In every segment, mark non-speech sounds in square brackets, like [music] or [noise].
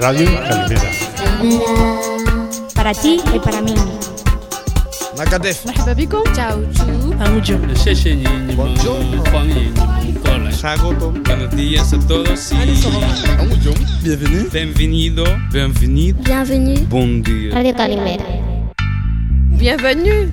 Radio Calimera. Para ti y para mí. Macadef. مرحبا بكم تشاو Buenos días a todos y... Bienvenido. Bienvenido. Bienvenido. Bienvenido. Bon día. Radio Calimera. Bienvenue.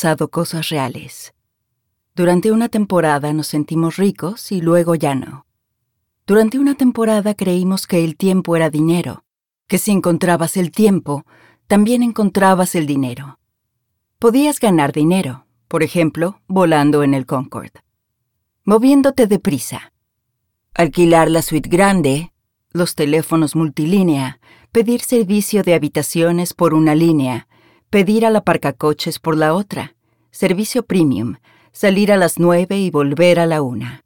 Pasado cosas reales. Durante una temporada nos sentimos ricos y luego ya no. Durante una temporada creímos que el tiempo era dinero, que si encontrabas el tiempo, también encontrabas el dinero. Podías ganar dinero, por ejemplo, volando en el Concorde, moviéndote deprisa, alquilar la suite grande, los teléfonos multilínea, pedir servicio de habitaciones por una línea, pedir al aparcacoches por la otra, servicio premium, salir a las nueve y volver a la una.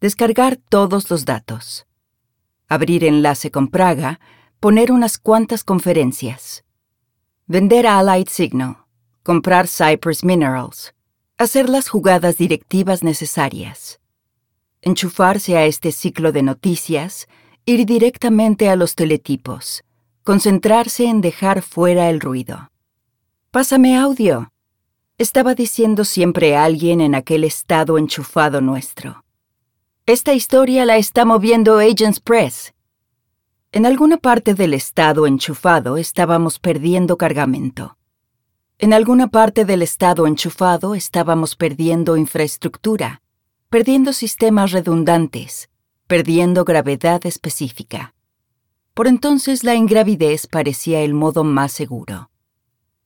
Descargar todos los datos. Abrir enlace con Praga, poner unas cuantas conferencias. Vender a Allied Signal, comprar Cypress Minerals, hacer las jugadas directivas necesarias. Enchufarse a este ciclo de noticias, ir directamente a los teletipos, concentrarse en dejar fuera el ruido. Pásame audio. Estaba diciendo siempre alguien en aquel estado enchufado nuestro. Esta historia la está moviendo Agents Press. En alguna parte del estado enchufado estábamos perdiendo cargamento. En alguna parte del estado enchufado estábamos perdiendo infraestructura, perdiendo sistemas redundantes, perdiendo gravedad específica. Por entonces la ingravidez parecía el modo más seguro.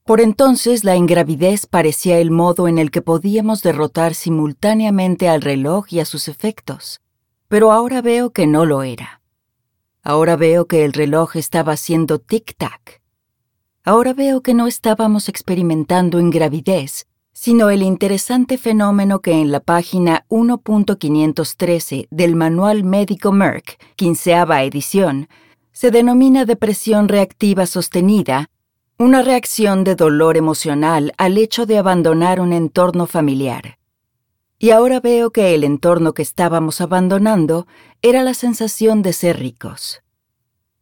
Por entonces la ingravidez parecía el modo en el que podíamos derrotar simultáneamente al reloj y a sus efectos, pero ahora veo que no lo era. Ahora veo que el reloj estaba haciendo tic-tac. Ahora veo que no estábamos experimentando ingravidez, sino el interesante fenómeno que en la página 1.513 del Manual Médico Merck, quinceava edición, se denomina depresión reactiva sostenida, una reacción de dolor emocional al hecho de abandonar un entorno familiar. Y ahora veo que el entorno que estábamos abandonando era la sensación de ser ricos.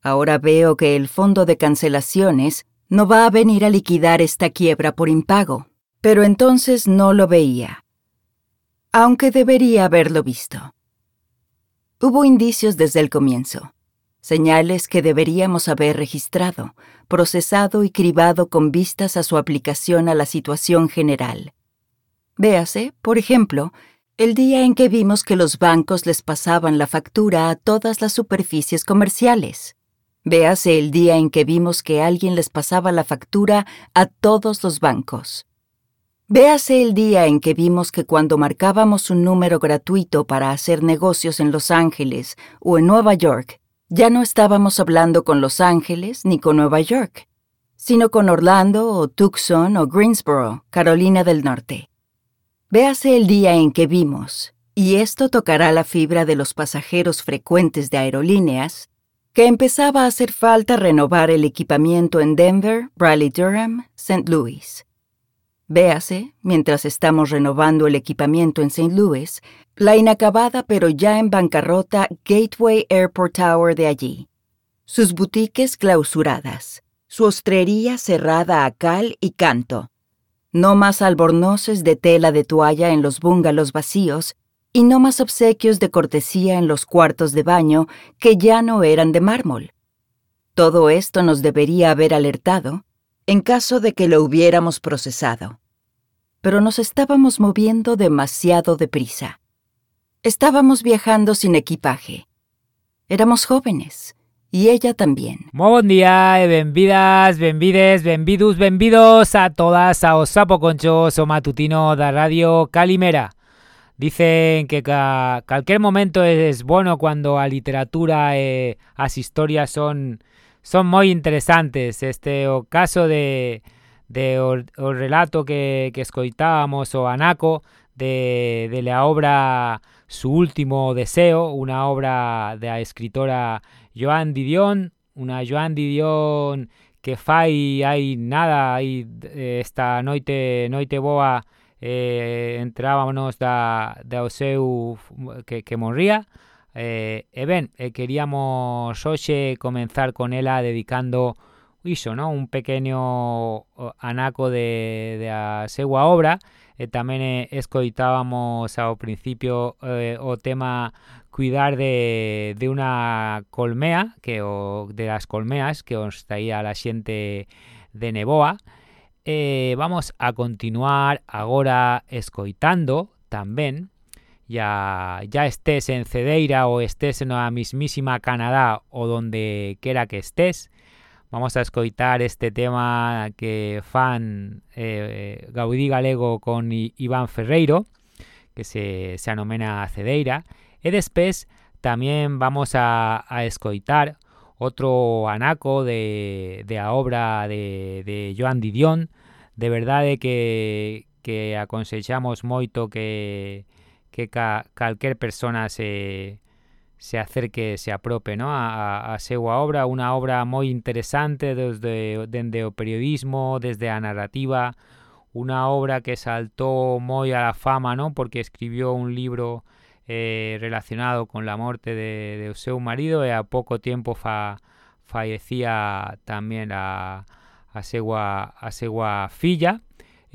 Ahora veo que el fondo de cancelaciones no va a venir a liquidar esta quiebra por impago, pero entonces no lo veía, aunque debería haberlo visto. Hubo indicios desde el comienzo señales que deberíamos haber registrado, procesado y cribado con vistas a su aplicación a la situación general. Véase, por ejemplo, el día en que vimos que los bancos les pasaban la factura a todas las superficies comerciales. Véase el día en que vimos que alguien les pasaba la factura a todos los bancos. Véase el día en que vimos que cuando marcábamos un número gratuito para hacer negocios en Los Ángeles o en Nueva York, ya no estábamos hablando con Los Ángeles ni con Nueva York, sino con Orlando o Tucson o Greensboro, Carolina del Norte. Véase el día en que vimos, y esto tocará la fibra de los pasajeros frecuentes de aerolíneas, que empezaba a hacer falta renovar el equipamiento en Denver, Raleigh-Durham, St. Louis. Véase, mientras estamos renovando el equipamiento en St. Louis, la inacabada pero ya en bancarrota Gateway Airport Tower de allí, sus boutiques clausuradas, su ostrería cerrada a cal y canto, no más albornoces de tela de toalla en los búngalos vacíos y no más obsequios de cortesía en los cuartos de baño que ya no eran de mármol. Todo esto nos debería haber alertado en caso de que lo hubiéramos procesado. Pero nos estábamos moviendo demasiado deprisa. Estábamos viajando sin equipaje. Éramos jóvenes, y ella también. Muy buen día e benvidas, benvides, benvidus, benvidos a todas a Osapo Conchos o Matutino da Radio Calimera. Dicen que cualquier momento es bueno cuando a literatura e as historias son son moi interesantes. Este o caso de, de o, o relato que, que escoitábamos o Anaco de, de la obra Su último deseo, unha obra da escritora Joan Didion, unha Joan Didion que fai hai nada, hai esta noite noite boa eh, entrábamos da, da que, que morría Eh, e eh, queríamos hoxe comenzar con ela dedicando iso, ¿no? un pequeño anaco de, de a obra e tamén eh, escoitábamos ao principio eh, o tema cuidar de, de colmea, que o de las colmeas que os traía la xente de Neboa. Eh, vamos a continuar agora escoitando tamén ya, ya estés en Cedeira o estés en la mismísima Canadá o donde quiera que estés, vamos a escoitar este tema que fan eh, Gaudí Galego con Iván Ferreiro, que se, se anomena Cedeira, y después también vamos a, a escoitar otro anaco de, de la obra de, de Joan Didion, de verdade que, que aconsechamos moito que que ca, calquer persona se, se acerque, se aprope ¿no? a, a, a obra, unha obra moi interesante desde, dende o periodismo, desde a narrativa, unha obra que saltou moi a la fama, ¿no? porque escribió un libro eh, relacionado con la morte de, de seu marido e a pouco tempo fa, fallecía tamén a, a, a filla,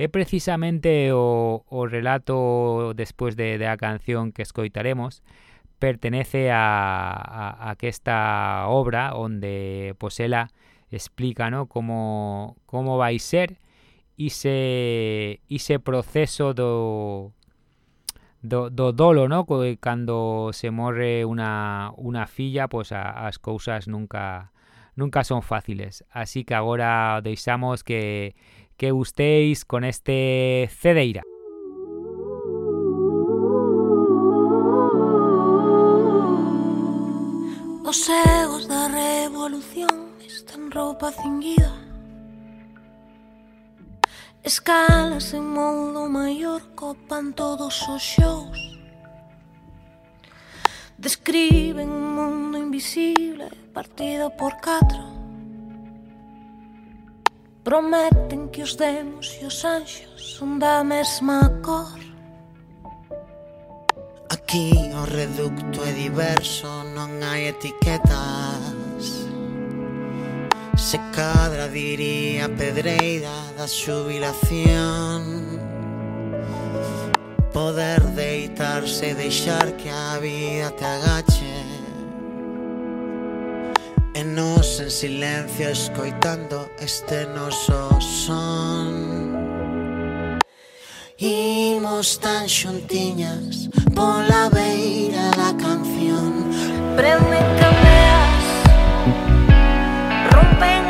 precisamente o, o relato despois de, de canción que escoitaremos, pertenece a, a, a esta obra onde pues ela explica ¿no? como, como vai ser ese, ese proceso do, do, do dolo, ¿no? Cando se morre unha, unha filla, pois a, as cousas nunca nunca son fáciles. Así que agora deixamos que que gustéis con este Cedeira. Os egos da revolución están roupa cinguida. Escalas en mundo maior copan todos os xous Describen un mundo invisible partido por catro. Prometen que os demos e os anxos son da mesma cor. Aquí o reducto é diverso, non hai etiquetas. Se cadra diría pedreira da xubilación. Poder deitarse e deixar que a vida te agache. E nos en silencio escoitando este noso son. Imos tan xuntiñas pola beira da canción. Prende cameas, rompen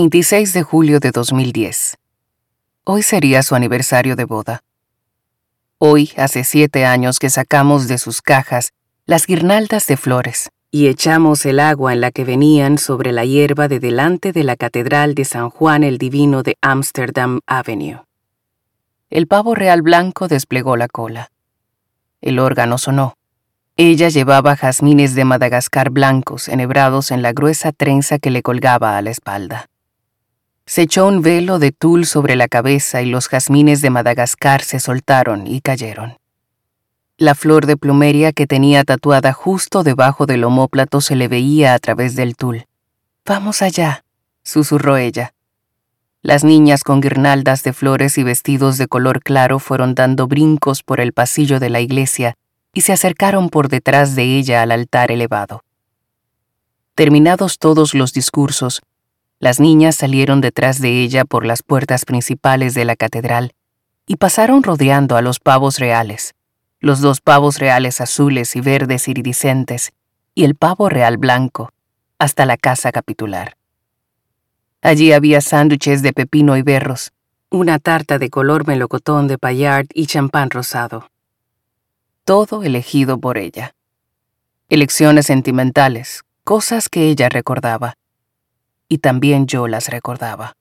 26 de julio de 2010. Hoy sería su aniversario de boda. Hoy hace siete años que sacamos de sus cajas las guirnaldas de flores y echamos el agua en la que venían sobre la hierba de delante de la Catedral de San Juan el Divino de Amsterdam Avenue. El pavo real blanco desplegó la cola. El órgano sonó. Ella llevaba jazmines de Madagascar blancos enhebrados en la gruesa trenza que le colgaba a la espalda. Se echó un velo de tul sobre la cabeza y los jazmines de Madagascar se soltaron y cayeron. La flor de plumeria que tenía tatuada justo debajo del omóplato se le veía a través del tul. Vamos allá, susurró ella. Las niñas con guirnaldas de flores y vestidos de color claro fueron dando brincos por el pasillo de la iglesia y se acercaron por detrás de ella al altar elevado. Terminados todos los discursos, las niñas salieron detrás de ella por las puertas principales de la catedral y pasaron rodeando a los pavos reales, los dos pavos reales azules y verdes iridiscentes y el pavo real blanco, hasta la casa capitular. Allí había sándwiches de pepino y berros, una tarta de color melocotón de paillard y champán rosado. Todo elegido por ella. Elecciones sentimentales, cosas que ella recordaba. Y también yo las recordaba.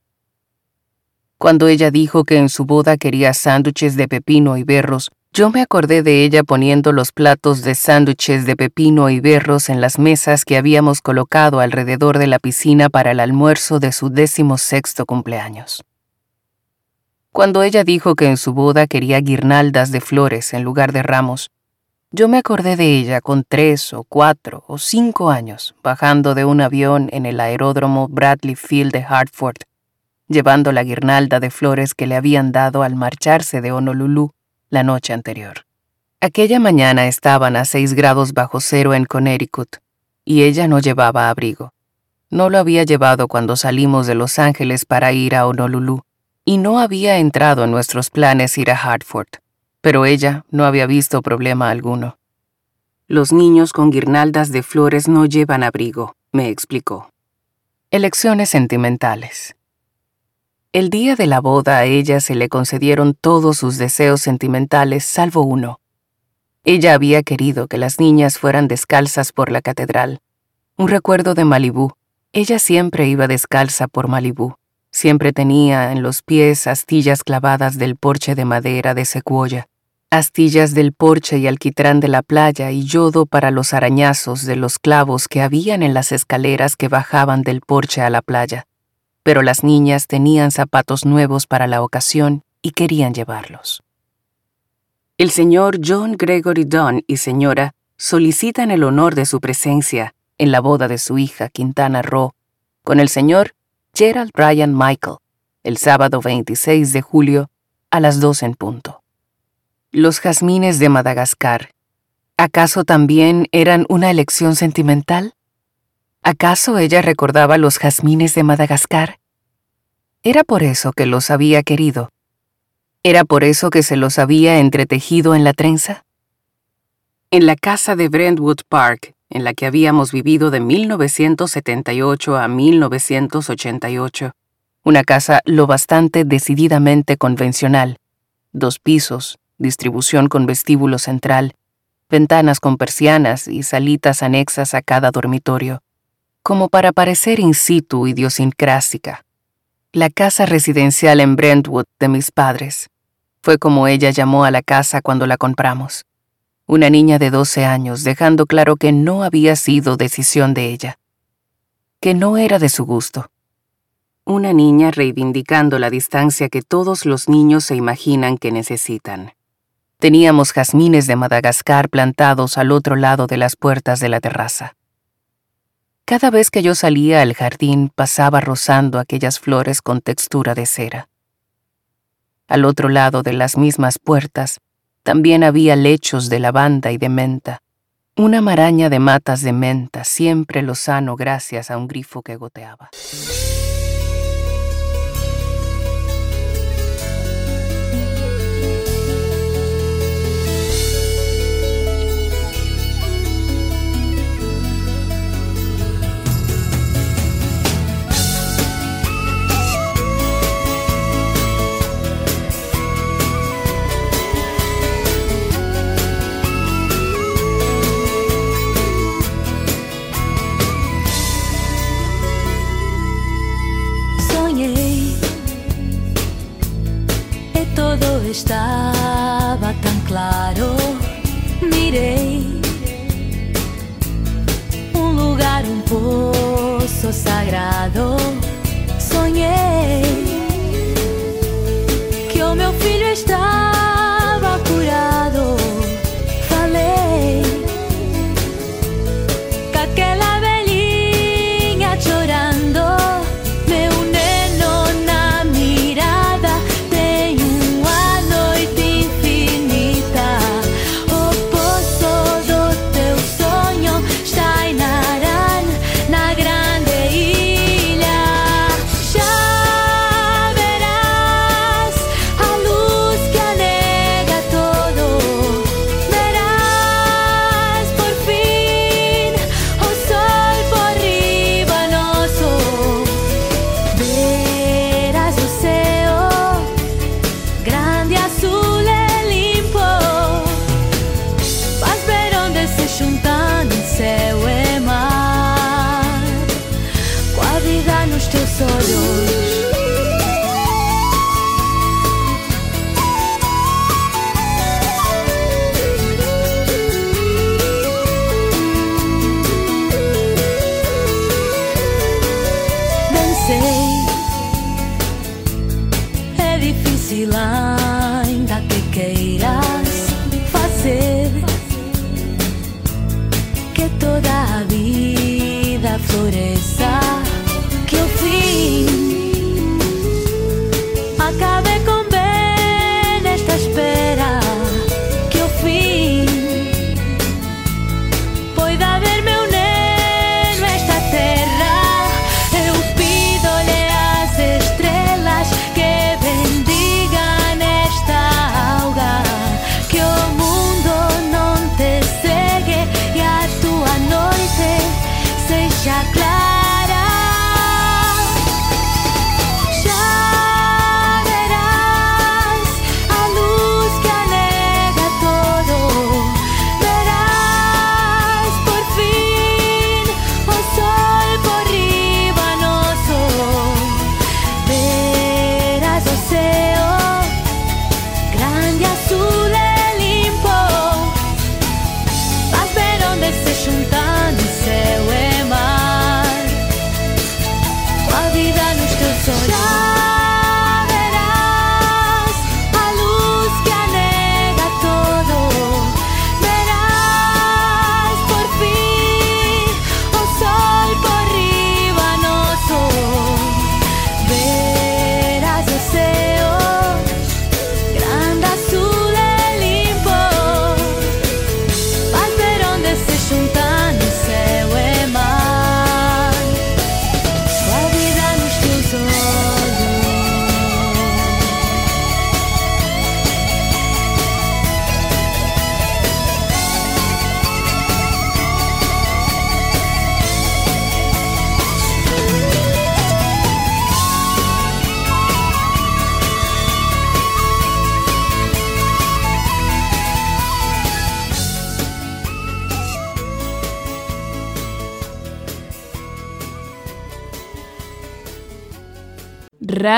Cuando ella dijo que en su boda quería sándwiches de pepino y berros, yo me acordé de ella poniendo los platos de sándwiches de pepino y berros en las mesas que habíamos colocado alrededor de la piscina para el almuerzo de su décimo sexto cumpleaños. Cuando ella dijo que en su boda quería guirnaldas de flores en lugar de ramos, yo me acordé de ella con tres o cuatro o cinco años bajando de un avión en el aeródromo Bradley Field de Hartford, llevando la guirnalda de flores que le habían dado al marcharse de Honolulu la noche anterior. Aquella mañana estaban a seis grados bajo cero en Connecticut y ella no llevaba abrigo. No lo había llevado cuando salimos de Los Ángeles para ir a Honolulu y no había entrado en nuestros planes ir a Hartford, pero ella no había visto problema alguno. Los niños con guirnaldas de flores no llevan abrigo, me explicó. Elecciones sentimentales. El día de la boda a ella se le concedieron todos sus deseos sentimentales salvo uno. Ella había querido que las niñas fueran descalzas por la catedral. Un recuerdo de Malibú. Ella siempre iba descalza por Malibú. Siempre tenía en los pies astillas clavadas del porche de madera de secuoya, astillas del porche y alquitrán de la playa y yodo para los arañazos de los clavos que habían en las escaleras que bajaban del porche a la playa pero las niñas tenían zapatos nuevos para la ocasión y querían llevarlos. El señor John Gregory Dunn y señora solicitan el honor de su presencia en la boda de su hija Quintana Roo con el señor Gerald Bryan Michael el sábado 26 de julio a las 2 en punto. Los jazmines de Madagascar, ¿acaso también eran una elección sentimental? ¿Acaso ella recordaba los jazmines de Madagascar? Era por eso que los había querido. ¿Era por eso que se los había entretejido en la trenza? En la casa de Brentwood Park, en la que habíamos vivido de 1978 a 1988, una casa lo bastante decididamente convencional, dos pisos, distribución con vestíbulo central, ventanas con persianas y salitas anexas a cada dormitorio como para parecer in situ idiosincrásica. La casa residencial en Brentwood de mis padres. Fue como ella llamó a la casa cuando la compramos. Una niña de 12 años dejando claro que no había sido decisión de ella. Que no era de su gusto. Una niña reivindicando la distancia que todos los niños se imaginan que necesitan. Teníamos jazmines de Madagascar plantados al otro lado de las puertas de la terraza. Cada vez que yo salía al jardín pasaba rozando aquellas flores con textura de cera. Al otro lado de las mismas puertas también había lechos de lavanda y de menta, una maraña de matas de menta siempre lozano gracias a un grifo que goteaba. Todo estaba tan claro. Mirei um lugar, um poço sagrado. Sonhei que o meu filho estava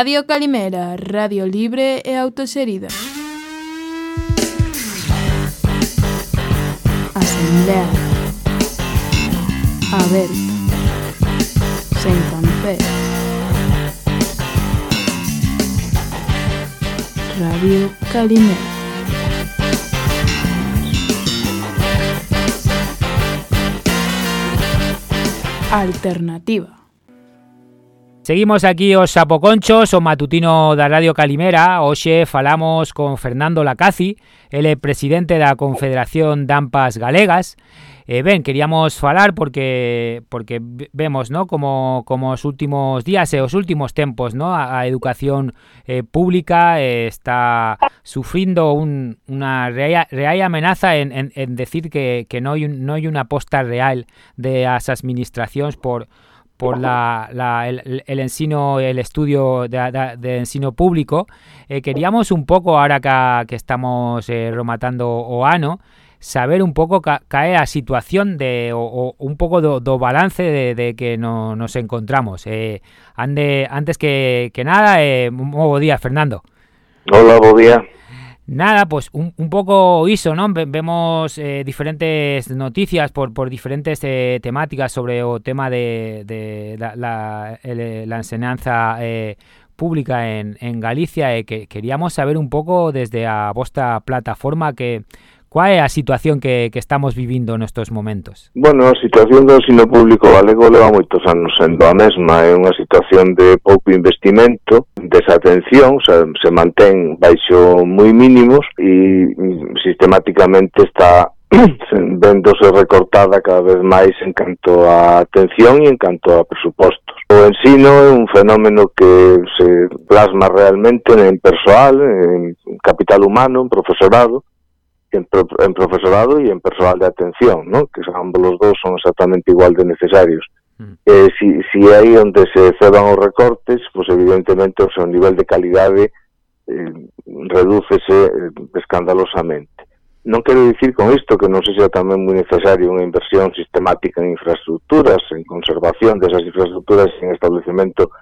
Radio Calimera, radio libre e autoserida. Asamblea. Aberta. Sen café. Radio Calimera. Alternativa. Seguimos aquí os sapoconchos, o matutino da Radio Calimera Hoxe falamos con Fernando Lacazi Ele é presidente da Confederación Dampas Galegas E ben, queríamos falar porque porque vemos, ¿no? como como os últimos días e os últimos tempos, ¿no? A, educación eh, pública eh, está sufrindo un, una real, amenaza en, en, decir que, que no hai unha aposta real de as administracións por por la, la- el, ensino, el estudio de, ensino público. Eh, queríamos un poco, ahora que, que estamos eh, rematando o ano, saber un pouco ca, ca é a situación de o, un pouco do, balance de, que no, nos encontramos. Eh, ande, antes que, que nada, eh, moi día, Fernando. Hola, bo día. Nada, pues un, un poco iso, ¿no? Ve- Vemos eh, diferentes noticias por, por diferentes eh, temáticas sobre o tema de, de la, la, el- la enseñanza eh, pública en, en Galicia e que queríamos saber un pouco desde a vosta plataforma que Cuál é a situación que, que estamos vivindo nestes momentos? Bueno, a situación do ensino público galego leva moitos anos sendo a mesma. É unha situación de pouco investimento, desatención, se, se mantén baixo moi mínimos e sistemáticamente está [clears throat] vendose recortada cada vez máis en canto a atención e en canto a presupostos. O ensino é un fenómeno que se plasma realmente en persoal, en capital humano, en profesorado, en, pro, en profesorado e en personal de atención, ¿no? que ambos os dous son exactamente igual de necesarios. Mm. Eh, si, si aí onde se ceban os recortes, pois pues evidentemente o seu nivel de calidade eh, redúcese eh, escandalosamente. Non quero dicir con isto que non sexa tamén moi necesario unha inversión sistemática en infraestructuras, en conservación desas infraestructuras en establecemento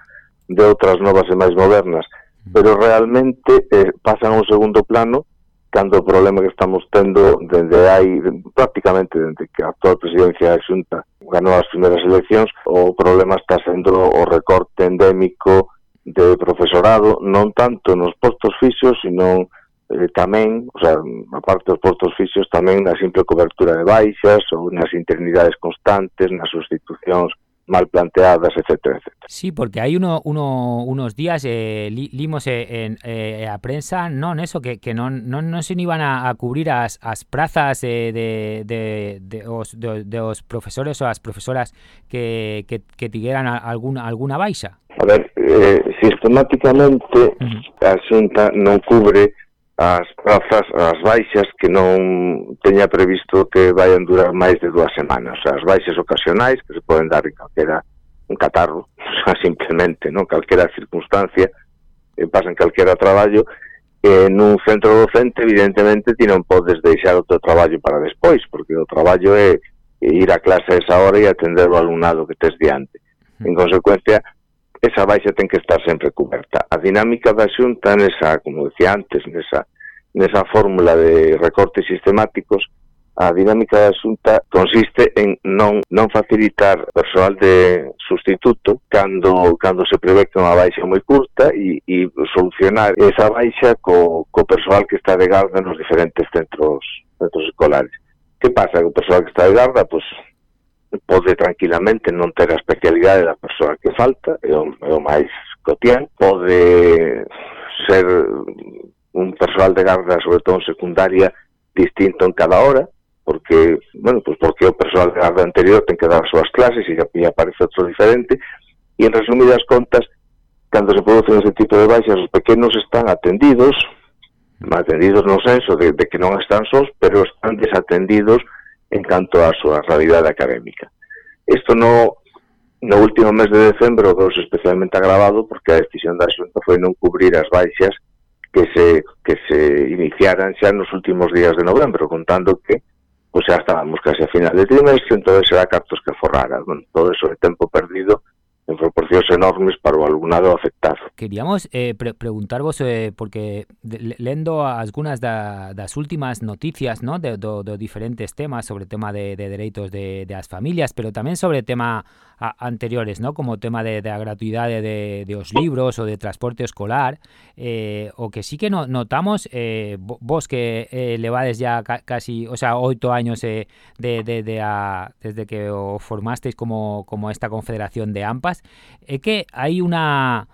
de outras novas e máis modernas, mm. pero realmente eh, pasan a un segundo plano cando o problema que estamos tendo dende hai prácticamente dende que a actual presidencia da Xunta ganou as primeiras eleccións, o problema está sendo o recorte endémico de profesorado, non tanto nos postos fixos, sino eh, tamén, o sea, aparte dos postos fixos, tamén na simple cobertura de baixas ou nas internidades constantes, nas sustitucións mal planteadas, etcétera, etcétera. Sí, porque hay uno, uno, unos días eh, li, limos eh, en, eh, a prensa non eso que, que non, non, non se iban a, a cubrir as, as prazas eh, de, de, de, os, de, de os profesores ou as profesoras que, que, que tigueran alguna, alguna baixa. A ver, eh, sistemáticamente uh -huh. a Xunta non cubre as prazas, as baixas que non teña previsto que vayan durar máis de dúas semanas. As baixas ocasionais que se poden dar en calquera un catarro, [laughs] simplemente, non? calquera circunstancia, eh, pasa en calquera traballo, eh, nun centro docente evidentemente ti non podes deixar o teu traballo para despois, porque o traballo é ir a clase a esa hora e atender o alumnado que tes diante. En consecuencia, esa baixa ten que estar sempre coberta. A dinámica da xunta nesa, como decía antes, nesa, nesa fórmula de recortes sistemáticos, a dinámica da xunta consiste en non, non facilitar personal de sustituto cando, cando se prevé que unha baixa moi curta e, e solucionar esa baixa co, co personal que está de garda nos diferentes centros, centros escolares. Que pasa? Que o personal que está de garda, pois, pues, pode tranquilamente non ter a especialidade da persoa que falta, é o, é o máis cotián, pode ser un persoal de garda, sobre todo en secundaria, distinto en cada hora, porque, bueno, pues porque o persoal de garda anterior ten que dar as súas clases e, e aparece outro diferente, e en resumidas contas, cando se producen ese tipo de baixas, os pequenos están atendidos, atendidos no senso de, de que non están sós, pero están desatendidos en canto á súa realidade académica. Isto no, no último mes de decembro veus especialmente agravado porque a decisión da Xunta foi non cubrir as baixas que se, que se iniciaran xa nos últimos días de novembro, contando que pues, xa estábamos case a final de trimestre, entón será cartos que forrara. Bueno, todo eso é tempo perdido en proporcións enormes para o alumnado afectado. Queríamos eh, pre preguntarvos, eh, porque de, lendo algunas da, das últimas noticias ¿no? de, do, do diferentes temas sobre o tema de, de dereitos de, de as familias, pero tamén sobre tema a, anteriores, ¿no? como o tema de, de a gratuidade de, de os libros ou de transporte escolar, eh, o que sí que no, notamos, eh, vos que eh, levades ya ca casi, o sea, oito años eh, de, de, de a, desde que o formasteis como, como esta confederación de AMPAS, é que hai unha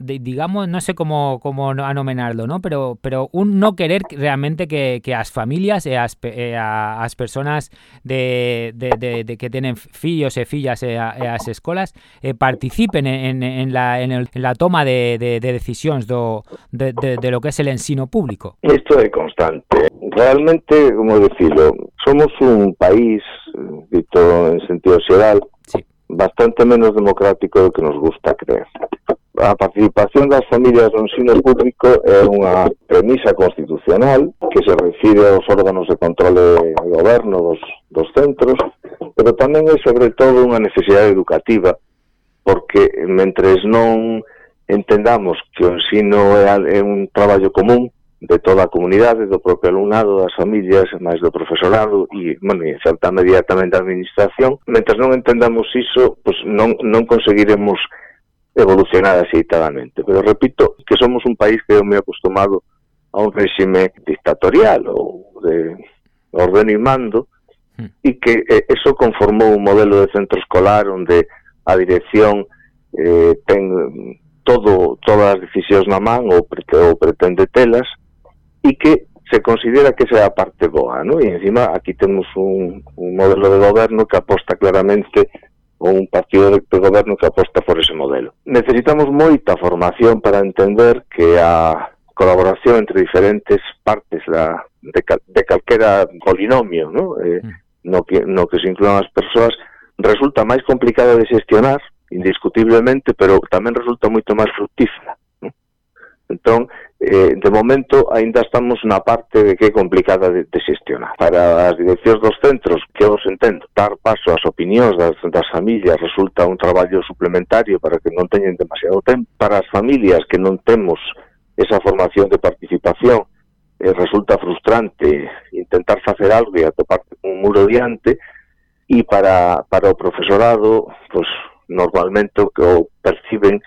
de, digamos, no sé cómo, cómo anomenarlo, ¿no? Pero, pero un no querer realmente que, que as familias e as, e as persoas de, de, de, de que tienen fillos e fillas e, a, e as escolas eh, participen en, en, la, en, el, en la toma de, de, de decisións do, de, de, de lo que es el ensino público. Isto é constante. Realmente, como decirlo, somos un país, dito en sentido xeral, sí. bastante menos democrático do que nos gusta creer. A participación das familias no ensino público é unha premisa constitucional que se refire aos órganos de control do goberno dos, dos centros, pero tamén é sobre todo unha necesidade educativa, porque mentres non entendamos que o ensino é, é un traballo común, de toda a comunidade, do propio alumnado, das familias, máis do profesorado e, bueno, e en certa medida tamén da administración. Mentre non entendamos iso, pues non, non conseguiremos evolucionar aceitadamente. Pero repito, que somos un país que é moi acostumado a un réxime dictatorial ou de orden hmm. e mando e que eso conformou un modelo de centro escolar onde a dirección eh, ten todo todas as decisións na man ou, pre, ou pretende telas e que se considera que esa é a parte boa, ¿no? E encima aquí temos un, un modelo de goberno que aposta claramente ou un partido de, de goberno que aposta por ese modelo. Necesitamos moita formación para entender que a colaboración entre diferentes partes da, de, cal, de calquera polinomio, ¿no? Eh, mm. no, que, no que se incluan as persoas, resulta máis complicada de xestionar, indiscutiblemente, pero tamén resulta moito máis fructífera. Entón, eh, de momento, aínda estamos na parte de que é complicada de, de xestionar. Para as direccións dos centros, que os entendo, dar paso ás opinións das, das familias resulta un traballo suplementario para que non teñen demasiado tempo. Para as familias que non temos esa formación de participación, eh, resulta frustrante intentar facer algo e atopar un muro diante, e para, para o profesorado, pues, normalmente o que o perciben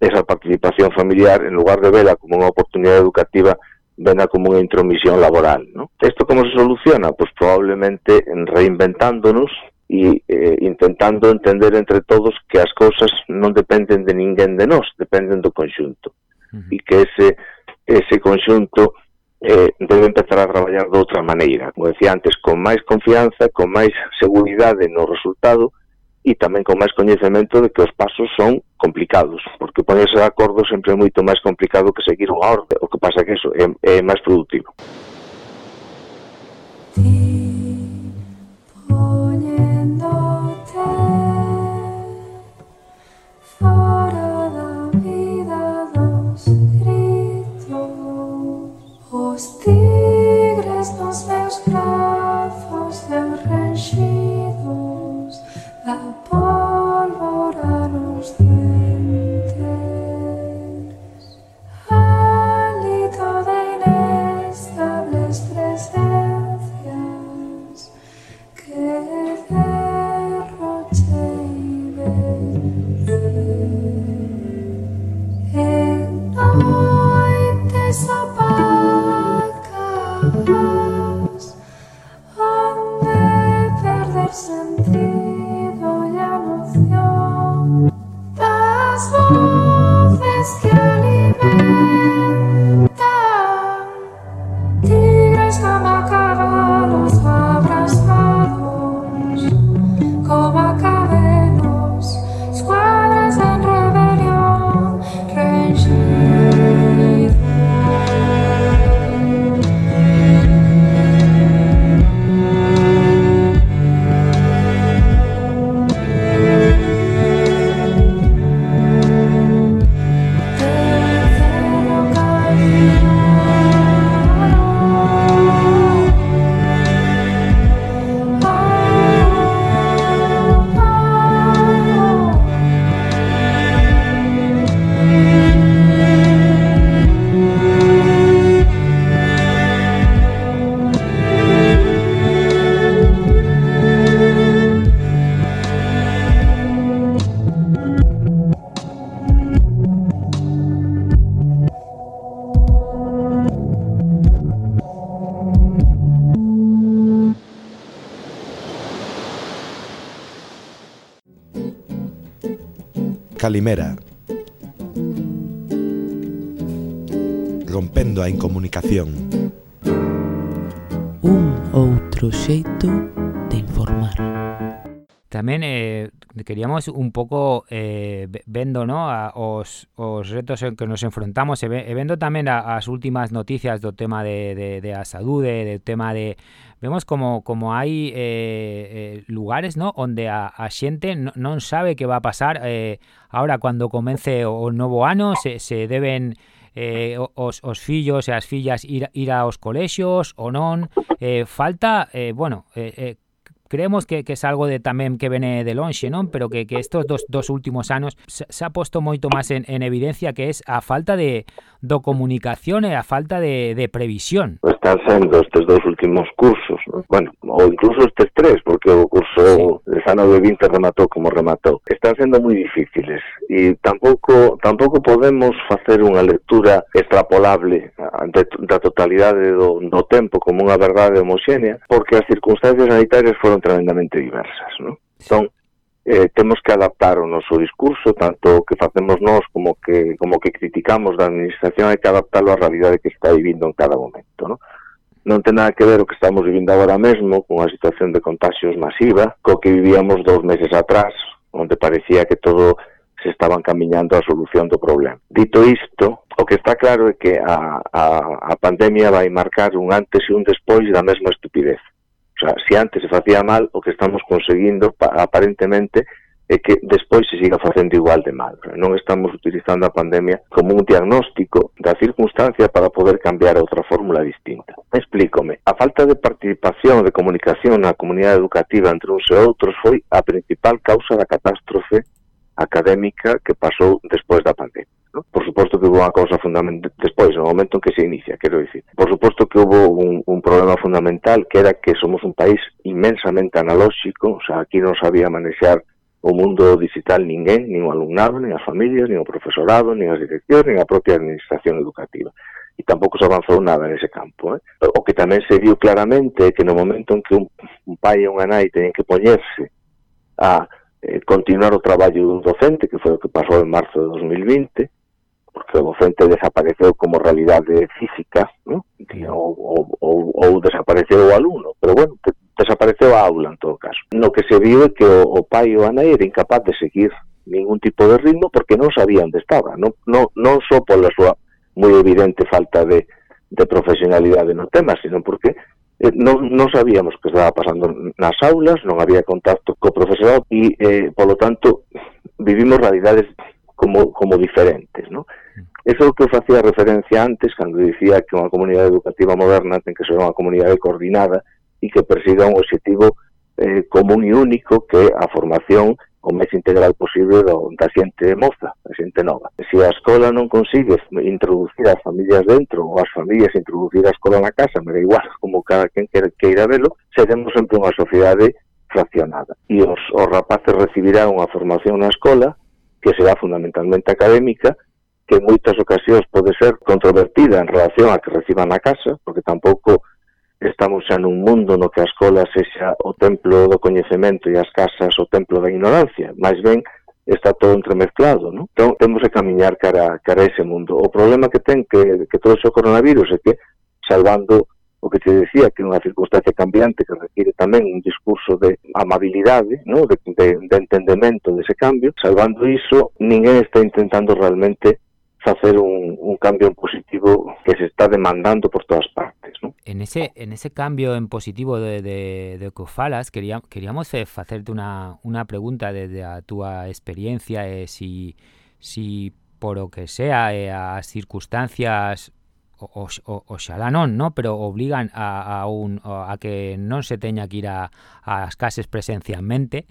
esa participación familiar, en lugar de verla como unha oportunidade educativa, vena como unha intromisión laboral. ¿no? ¿Esto como se soluciona? Pues probablemente reinventándonos e eh, intentando entender entre todos que as cousas non dependen de ninguén de nós, dependen do conxunto. Uh -huh. E que ese, ese conxunto eh, debe empezar a traballar de outra maneira. Como decía antes, con máis confianza, con máis seguridade no resultado e tamén con máis coñecemento de que os pasos son complicados, porque ponerse de acordo sempre é moito máis complicado que seguir unha orde, o que pasa que eso é, é máis productivo. Sí. pour primeira Rompendo a incomunicación. Un outro xeito de informar. Tamén eh, queríamos un pouco eh, vendo no, a, os, os retos en que nos enfrontamos e, e vendo tamén a, as últimas noticias do tema de, de, de a saúde, do tema de vemos como como hai eh, eh, lugares, ¿no? onde a, a xente non sabe que va a pasar eh, ahora cando comence o, o novo ano, se, se deben eh, os, os fillos e as fillas ir, ir aos colexios ou non, eh, falta, eh, bueno, eh, eh, Creemos que, que es algo de tamén que vene de lonxe, non? Pero que, que estos dos, dos últimos anos se, se ha posto moito máis en, en evidencia que é a falta de do comunicación e a falta de, de previsión. Están sendo estes dos últimos cursos, non? bueno, ou incluso estes tres, porque o curso sí. de Sano de 20 rematou como rematou. Están sendo moi difíciles e tampouco tampouco podemos facer unha lectura extrapolable de, da totalidade do, do tempo como unha verdade homoxénea, porque as circunstancias sanitarias foron son tremendamente diversas. ¿no? Son entón, eh, temos que adaptar o noso discurso, tanto o que facemos nós como que como que criticamos da administración, hai que adaptarlo á realidade que está vivindo en cada momento. ¿no? non ten nada que ver o que estamos vivindo agora mesmo con a situación de contagios masiva co que vivíamos dous meses atrás onde parecía que todo se estaban camiñando a solución do problema. Dito isto, o que está claro é que a, a, a pandemia vai marcar un antes e un despois da mesma estupidez. O sea, se antes se facía mal, o que estamos conseguindo aparentemente é que despois se siga facendo igual de mal. Non estamos utilizando a pandemia como un diagnóstico da circunstancia para poder cambiar a outra fórmula distinta. Explícome, a falta de participación, de comunicación na comunidade educativa entre uns e outros foi a principal causa da catástrofe académica que pasou despois da pandemia. ¿no? Por suposto que houve unha causa fundamental despois, no momento en que se inicia, quero dicir. Por suposto que houve un, un problema fundamental que era que somos un país inmensamente analóxico, o sea, aquí non sabía manexar o mundo digital ninguén, nin o alumnado, nin as familias, nin o profesorado, nin as direccións, nin a propia administración educativa. E tampouco se avanzou nada nese campo. Eh? O que tamén se viu claramente é que no momento en que un, un pai e unha nai teñen que poñerse a eh, continuar o traballo dun docente, que foi o que pasou en marzo de 2020, porque o docente desapareceu como realidade física, ¿no? ou, ou, ou, ou desapareceu o alumno, pero bueno, desapareceu a aula en todo caso. No que se viu é que o, o pai ou a nai era incapaz de seguir ningún tipo de ritmo porque non sabía onde estaba, non, non, non só pola súa moi evidente falta de, de profesionalidade no tema, sino porque eh, non, non sabíamos que estaba pasando nas aulas, non había contacto co profesorado e, eh, polo tanto, vivimos realidades como, como diferentes. ¿no? Eso é o que eu facía referencia antes cando dicía que unha comunidade educativa moderna ten que ser unha comunidade coordinada e que persiga un objetivo eh, común e único que a formación o máis integral posible do, da xente moza, da xente nova. Se a escola non consigue introducir as familias dentro ou as familias introducir a escola na casa, me da igual [laughs] como cada quen queira, queira velo, seremos sempre unha sociedade fraccionada. E os, os rapaces recibirán unha formación na escola que será fundamentalmente académica, que en moitas ocasións pode ser controvertida en relación a que reciban a casa, porque tampouco estamos xa nun mundo no que a escola sexa o templo do coñecemento e as casas o templo da ignorancia, máis ben está todo entremezclado, non? Entón, temos que camiñar cara, cara a ese mundo. O problema que ten que, que todo ese coronavirus é que, salvando o que te decía que é unha circunstancia cambiante que require tamén un discurso de amabilidade, no? de, de, de entendemento dese cambio, salvando iso, ninguén está intentando realmente facer un, un cambio en positivo que se está demandando por todas partes. ¿no? En, ese, en ese cambio en positivo de, de, de que falas, quería, queríamos eh, facerte unha una pregunta desde a túa experiencia, eh, si, si por o que sea eh, as circunstancias o, o, oxalá non, no? pero obligan a, a, un, a que non se teña que ir a, as presencialmente.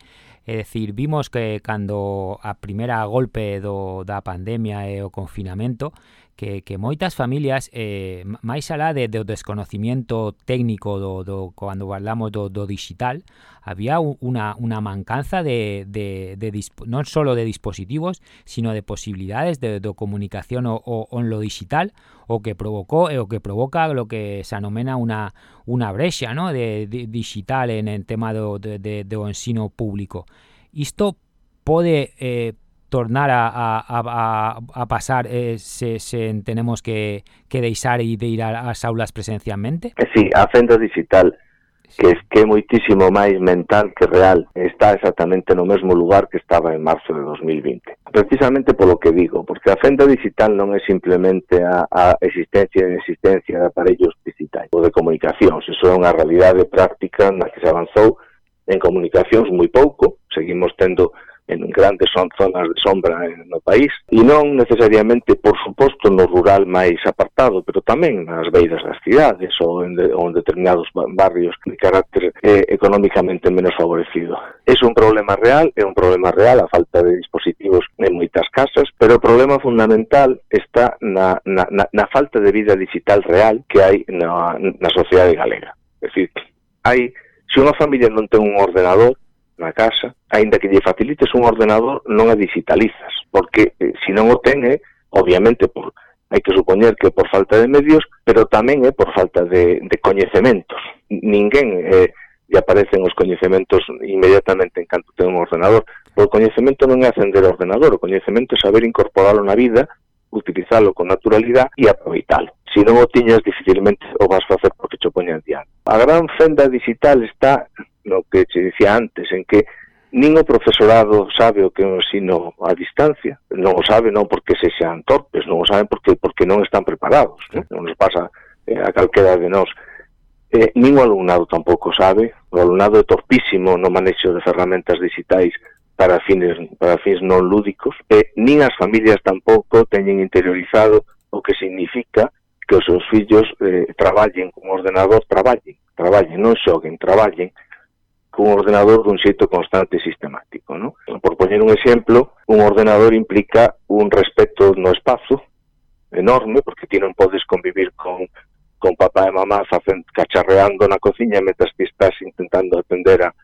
É dicir, vimos que cando a primeira golpe do, da pandemia e o confinamento que, que moitas familias, eh, máis alá de, do desconocimiento técnico do, do cando guardamos do, do digital, había unha, unha mancanza de, de, de non só de dispositivos, sino de posibilidades de, de comunicación o, o, on lo digital, o que provocó e o que provoca lo que se anomena unha, unha brexa ¿no? de, de digital en el tema do, de, de, do ensino público. Isto pode eh, tornar a, a, a, a pasar eh, se, se tenemos que, que deixar e de ir ás aulas presencialmente? Eh, sí, a fenda digital que es que é moitísimo máis mental que real. Está exactamente no mesmo lugar que estaba en marzo de 2020 precisamente polo que digo porque a fenda digital non é simplemente a, a existencia e existencia de aparellos digitais ou de comunicacións iso é unha realidade práctica na que se avanzou en comunicacións moi pouco seguimos tendo en grandes son zonas de sombra eh, no país e non necesariamente, por suposto, no rural máis apartado, pero tamén nas beiras das cidades ou en, de, ou en determinados barrios de carácter eh, económicamente menos favorecido. É un problema real, é un problema real a falta de dispositivos en moitas casas, pero o problema fundamental está na, na, na falta de vida digital real que hai na, na sociedade galega. É dicir, hai, se unha familia non ten un ordenador, na casa, aínda que lle facilites un ordenador, non a digitalizas, porque eh, se non o ten, eh, obviamente, por, hai que supoñer que por falta de medios, pero tamén é eh, por falta de, de coñecementos. Ninguén eh, lle aparecen os coñecementos inmediatamente en canto ten un ordenador. O coñecemento non é acender o ordenador, o coñecemento é saber incorporalo na vida, utilizalo con naturalidade e aproveitalo. Se non o tiñas, dificilmente o vas facer porque te o poñan diante. A gran fenda digital está no que che dicía antes, en que nin o profesorado sabe o que é un ensino a distancia, non o sabe non porque se sean torpes, non o saben porque porque non están preparados, non, non nos pasa eh, a calquera de nós. Eh, nin o alumnado tampouco sabe, o alumnado é torpísimo no manexo de ferramentas digitais para fines para fins non lúdicos, e eh, nin as familias tampouco teñen interiorizado o que significa que os seus fillos eh, traballen con ordenador, traballen, traballen, non xoguen, traballen, cun ordenador dun xeito constante e sistemático. Non? Por poñer un exemplo, un ordenador implica un respeto no espazo enorme, porque ti non podes convivir con con papá e mamá facen, cacharreando na cociña metas ti estás intentando atender a,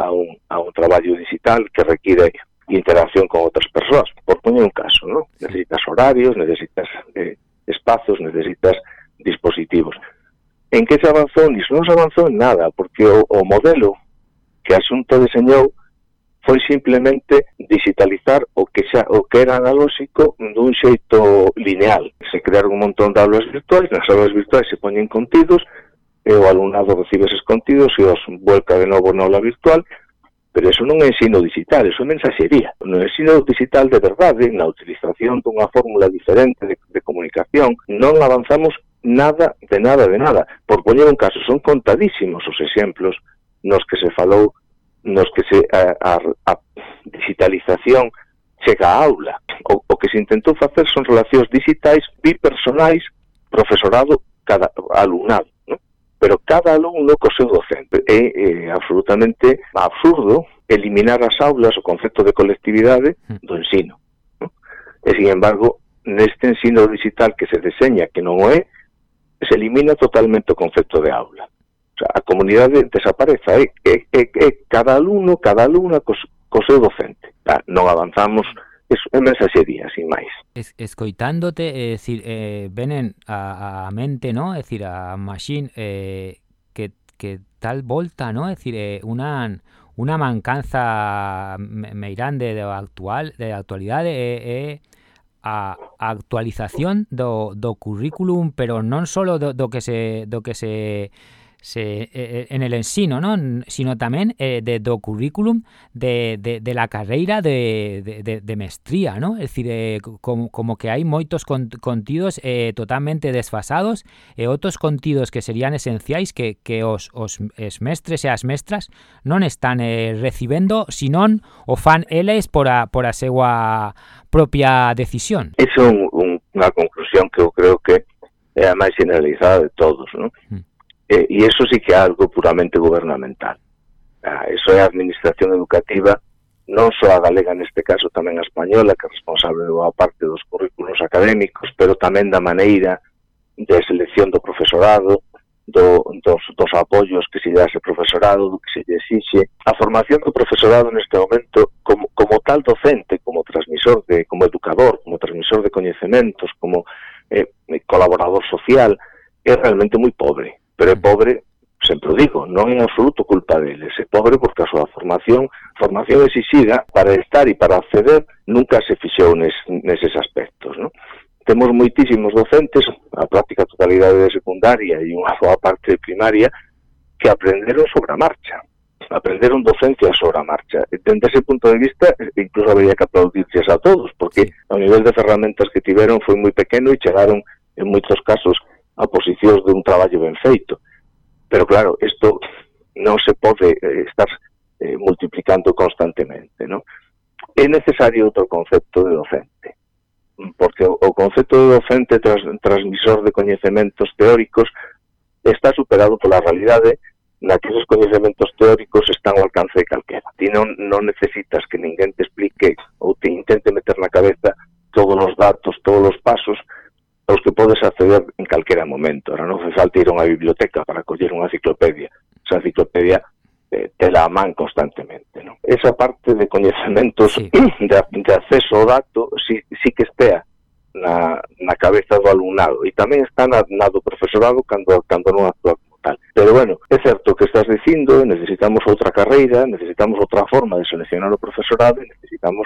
a, un, a un traballo digital que require interacción con outras persoas. Por poñer un caso, non? necesitas horarios, necesitas eh, espazos, necesitas dispositivos. En que se avanzou niso? Non se avanzou en nada, porque o, o modelo que a Xunta deseñou foi simplemente digitalizar o que xa o que era analóxico dun xeito lineal. Se crearon un montón de aulas virtuais, nas aulas virtuais se poñen contidos, e o alumnado recibe eses contidos e os vuelca de novo na aula virtual, pero eso non é ensino digital, eso é mensaxería. No ensino digital de verdade, na utilización dunha fórmula diferente de, de comunicación, non avanzamos nada de nada de nada. Por poñer un caso, son contadísimos os exemplos nos que se falou nos que se a, a, a digitalización chega á aula. O, o que se intentou facer son relacións digitais bipersonais profesorado cada alumnado, ¿no? pero cada alumno co seu docente. É, é absolutamente absurdo eliminar as aulas o concepto de colectividade hmm. do ensino. ¿no? E, sin embargo, neste ensino digital que se deseña, que non o é, se elimina totalmente o concepto de aula a comunidade desapareza, é, é, é, é cada alumno, cada alumna cos, co seu docente. Non avanzamos es, é mensaxería, sin máis. Es, escoitándote, é dicir, eh, venen a, a mente, ¿no? É dicir, a Machine, eh, que, que tal volta, ¿no? É dicir, eh, unha una mancanza meirande de actual, de actualidade, é... é a, a actualización do, do currículum, pero non só do, do que se do que se se, eh, eh, en el ensino, ¿no? sino tamén eh, de, do currículum de, de, de la carreira de, de, de, mestría, ¿no? es decir, eh, como, como que hai moitos contidos eh, totalmente desfasados e outros contidos que serían esenciais que, que os, os mestres e as mestras non están eh, recibendo, sinón o fan eles por a, por a seua propia decisión. É un, un, unha conclusión que eu creo que é a máis generalizada de todos, non? Mm E, e eso sí que é algo puramente gubernamental. Ah, eso é a administración educativa, non só a galega neste caso, tamén a española, que é responsable de boa parte dos currículos académicos, pero tamén da maneira de selección do profesorado, do, dos, dos apoios que se lle ese profesorado, do que se lle exixe. A formación do profesorado neste momento, como, como tal docente, como transmisor, de, como educador, como transmisor de coñecementos, como eh, colaborador social, é realmente moi pobre pero é pobre, sempre o digo, non é en absoluto culpa deles, é pobre porque a súa formación, formación exixida para estar e para acceder nunca se fixou nes, neses aspectos, non? Temos moitísimos docentes, a práctica totalidade de secundaria e unha boa parte de primaria, que aprenderon sobre a marcha, aprenderon docencia sobre a marcha. Dende ese punto de vista, incluso habría que aplaudirles a todos, porque o nivel de ferramentas que tiveron foi moi pequeno e chegaron en moitos casos a posicións dun traballo ben feito. Pero claro, isto non se pode eh, estar eh, multiplicando constantemente, non? É necesario outro concepto de docente, porque o concepto de docente tras, transmisor de coñecementos teóricos está superado pola realidade na que esos coñecementos teóricos están ao alcance de calquera. Ti non, non necesitas que ninguén te explique ou te intente meter na cabeza todos os datos, todos os pasos aos que podes acceder en calquera momento. Ahora non fai falta ir a unha biblioteca para coller unha enciclopedia. Esa enciclopedia eh, te la man constantemente. Non? Esa parte de coñecementos sí. [clears throat] de, de acceso ao dato sí, sí que estea na, na cabeza do alumnado e tamén está na, na do profesorado cando, cando non actúa como tal. Pero bueno, é certo que estás dicindo, necesitamos outra carreira, necesitamos outra forma de seleccionar o profesorado e necesitamos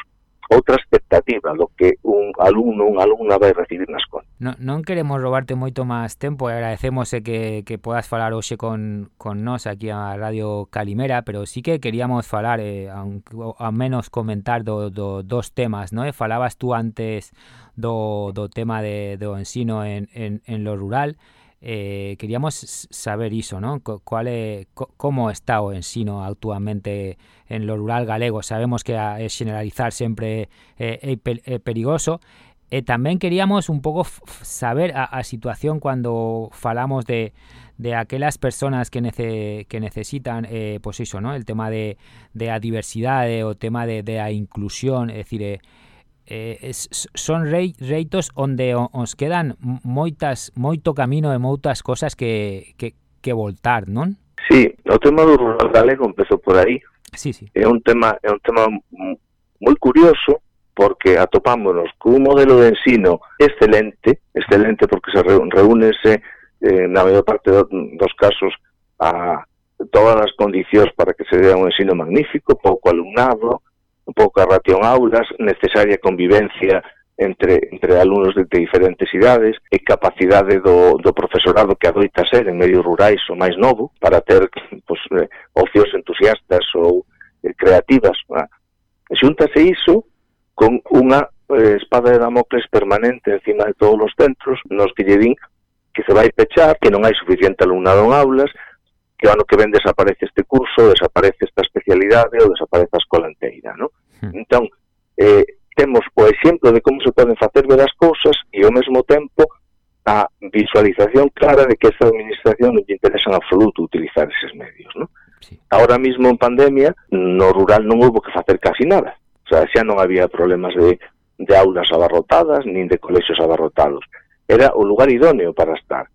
outra expectativa do que un alumno unha alumna vai recibir na escola. Non, non queremos robarte moito máis tempo e agradecemos que, que podas falar hoxe con, con nós aquí a Radio Calimera, pero sí que queríamos falar, eh, a, menos comentar do, do, dos temas, ¿no? Eh, falabas tú antes do, do tema de, do ensino en, en, en lo rural, eh, queríamos saber iso, ¿no? Cuál é, como está o ensino actualmente en lo rural galego. Sabemos que a, é generalizar sempre é, é, é perigoso. Tamén queríamos un pouco saber a, a situación cando falamos de, de aquelas personas que, nece, que necesitan, eh, pues iso, ¿no? El tema de, de a diversidade, o tema de, de a inclusión, é dicir, eh, son rei, reitos onde os quedan moitas moito camino e moitas cosas que, que, que voltar, non? Sí, o tema do rural galego empezou por aí. Sí, sí. É un tema é un tema moi curioso porque atopámonos cun modelo de ensino excelente, excelente porque se reúnese eh, na maior parte do, dos casos a todas as condicións para que se dea un ensino magnífico, pouco alumnado, pouca ración aulas, necesaria convivencia entre, entre alumnos de diferentes idades e capacidade do, do profesorado que adoita ser en medios rurais o máis novo para ter pues, eh, ocios entusiastas ou eh, creativas. Ah, xuntase iso con unha eh, espada de Damocles permanente encima de todos os centros nos que lle din que se vai pechar, que non hai suficiente alumnado en aulas, que o ano que ven desaparece este curso, desaparece esta especialidade ou desaparece a escola inteira, non? Entón, eh, temos o exemplo de como se poden facer ver as cousas e ao mesmo tempo a visualización clara de que esta administración non lle interesa en absoluto utilizar eses medios, non? Sí. Ahora mismo en pandemia, no rural non houve que facer casi nada. O sea, xa non había problemas de, de aulas abarrotadas, nin de colexios abarrotados. Era o lugar idóneo para estar.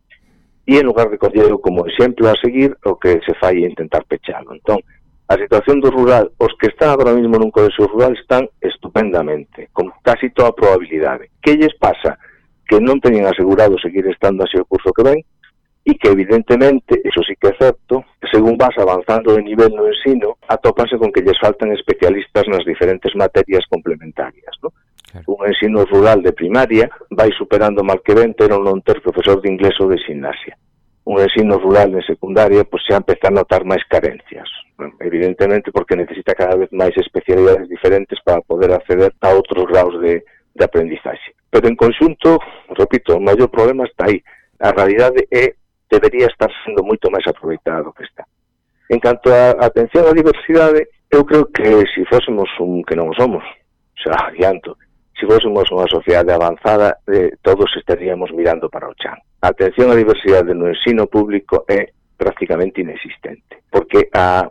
E en lugar de collelo como exemplo a seguir, o que se fai é intentar pechalo. Entón, a situación do rural, os que están agora mesmo nun colexo rural están estupendamente, con casi toda a probabilidade. Que lles pasa? Que non teñen asegurado seguir estando así o curso que ven e que evidentemente, eso sí que é certo, según vas avanzando de nivel no ensino, atopanse con que lles faltan especialistas nas diferentes materias complementarias. ¿no? Claro. Un ensino rural de primaria vai superando mal que ven ter ou non ter profesor de inglés ou de gimnasia. Un ensino rural de secundaria pois, pues, xa empeza a notar máis carencias evidentemente porque necesita cada vez máis especialidades diferentes para poder acceder a outros graus de, de aprendizaxe. Pero en conxunto, repito, o maior problema está aí. A realidade é debería estar sendo moito máis aproveitado que está. En canto a atención á diversidade, eu creo que se fósemos un que non somos, xa adianto, se fósemos unha sociedade avanzada, eh, todos estaríamos mirando para o chan. A atención á diversidade no ensino público é prácticamente inexistente, porque a,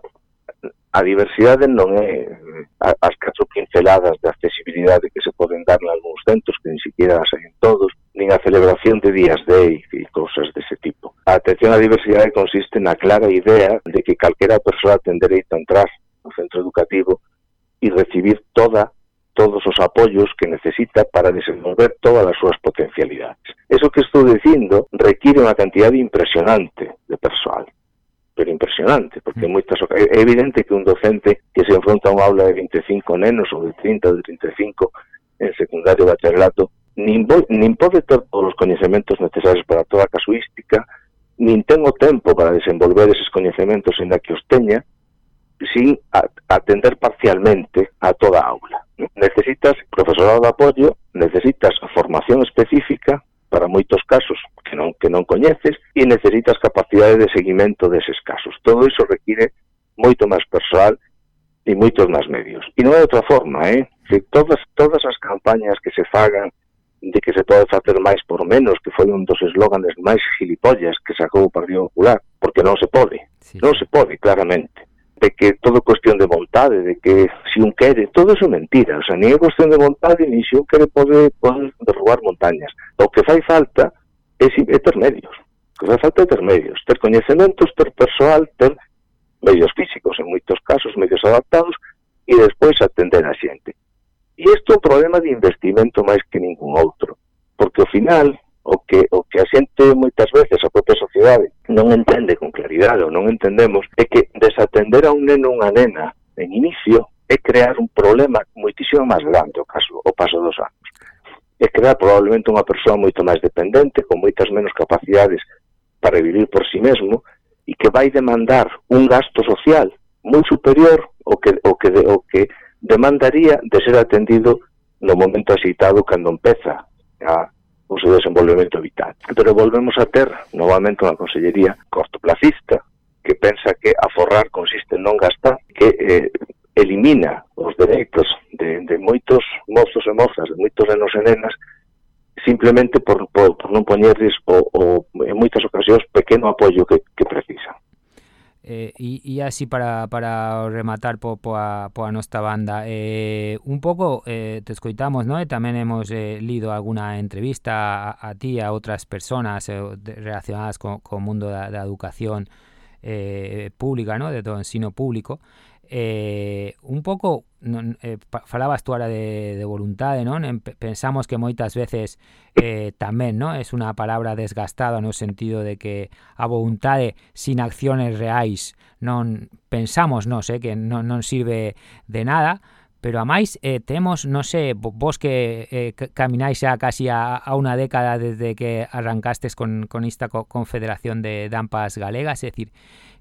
a diversidade non é eh, as catro pinceladas de accesibilidade que se poden dar en algúns centros, que ni siquiera as hai en todos, nin a celebración de días de e cousas dese tipo. A atención á diversidade consiste na clara idea de que calquera persoa ten dereito a entrar no centro educativo e recibir toda todos os apoios que necesita para desenvolver todas as súas potencialidades. Eso que estou dicindo require unha cantidad impresionante de persoal pero impresionante, porque mm. moitas é evidente que un docente que se enfronta a unha aula de 25 nenos ou de 30 ou de 35 en secundario de bacharelato nin, vo, nin pode ter todos os coñecementos necesarios para toda a casuística, nin ten o tempo para desenvolver eses coñecementos en que os teña, sin atender parcialmente a toda a aula. Necesitas profesorado de apoio, necesitas formación específica para moitos casos que non que non coñeces e necesitas capacidade de seguimento deses casos. Todo iso require moito máis persoal e moitos máis medios. E non é outra forma, eh? Que todas todas as campañas que se fagan de que se pode facer máis por menos, que foi un dos eslóganes máis gilipollas que sacou o Partido Popular, porque non se pode, sí. non se pode, claramente de que todo cuestión de vontade, de que si un quere, todo eso mentira, o sea, ni é cuestión de vontade, ni si un quere pode, pode derrubar montañas. O que fai falta é, é ter medios, o que fai falta é ter medios, ter coñecementos, ter persoal, ter medios físicos, en moitos casos, medios adaptados, e despois atender a xente. E isto é un problema de investimento máis que ningún outro, porque ao final o que, o que a xente moitas veces, a propia sociedade, non entende con claridade ou non entendemos, é que desatender a un neno ou unha nena en inicio é crear un problema moitísimo máis grande o caso o paso dos anos. É crear probablemente unha persoa moito máis dependente, con moitas menos capacidades para vivir por si sí mesmo e que vai demandar un gasto social moi superior ao que, o que, o que demandaría de ser atendido no momento axeitado cando empeza a, o seu desenvolvemento vital. Pero volvemos a ter novamente unha consellería cortoplacista que pensa que aforrar consiste en non gastar, que eh, elimina os dereitos de, de moitos mozos e mozas, de moitos nenos e nenas, simplemente por, por, por non poñerles o, o, en moitas ocasións pequeno apoio que, que precisan. Eh, y, así para, para rematar por po a, po a nuestra banda, eh, un pouco eh, te escoitamos, ¿no? E tamén hemos eh, lido alguna entrevista a, a ti a outras personas eh, relacionadas co, co mundo da, da educación eh, pública, ¿no? De todo ensino público. eh, un pouco non, eh, falabas tú ahora de, de voluntade, non? En, pensamos que moitas veces eh, tamén, non? Es unha palabra desgastada no sentido de que a voluntade sin acciones reais non pensamos, non sei, eh, que non, non sirve de nada, pero a máis eh, temos, non sei, vos que eh, camináis xa casi a, a unha década desde que arrancastes con, con esta co confederación de dampas galegas, é dicir,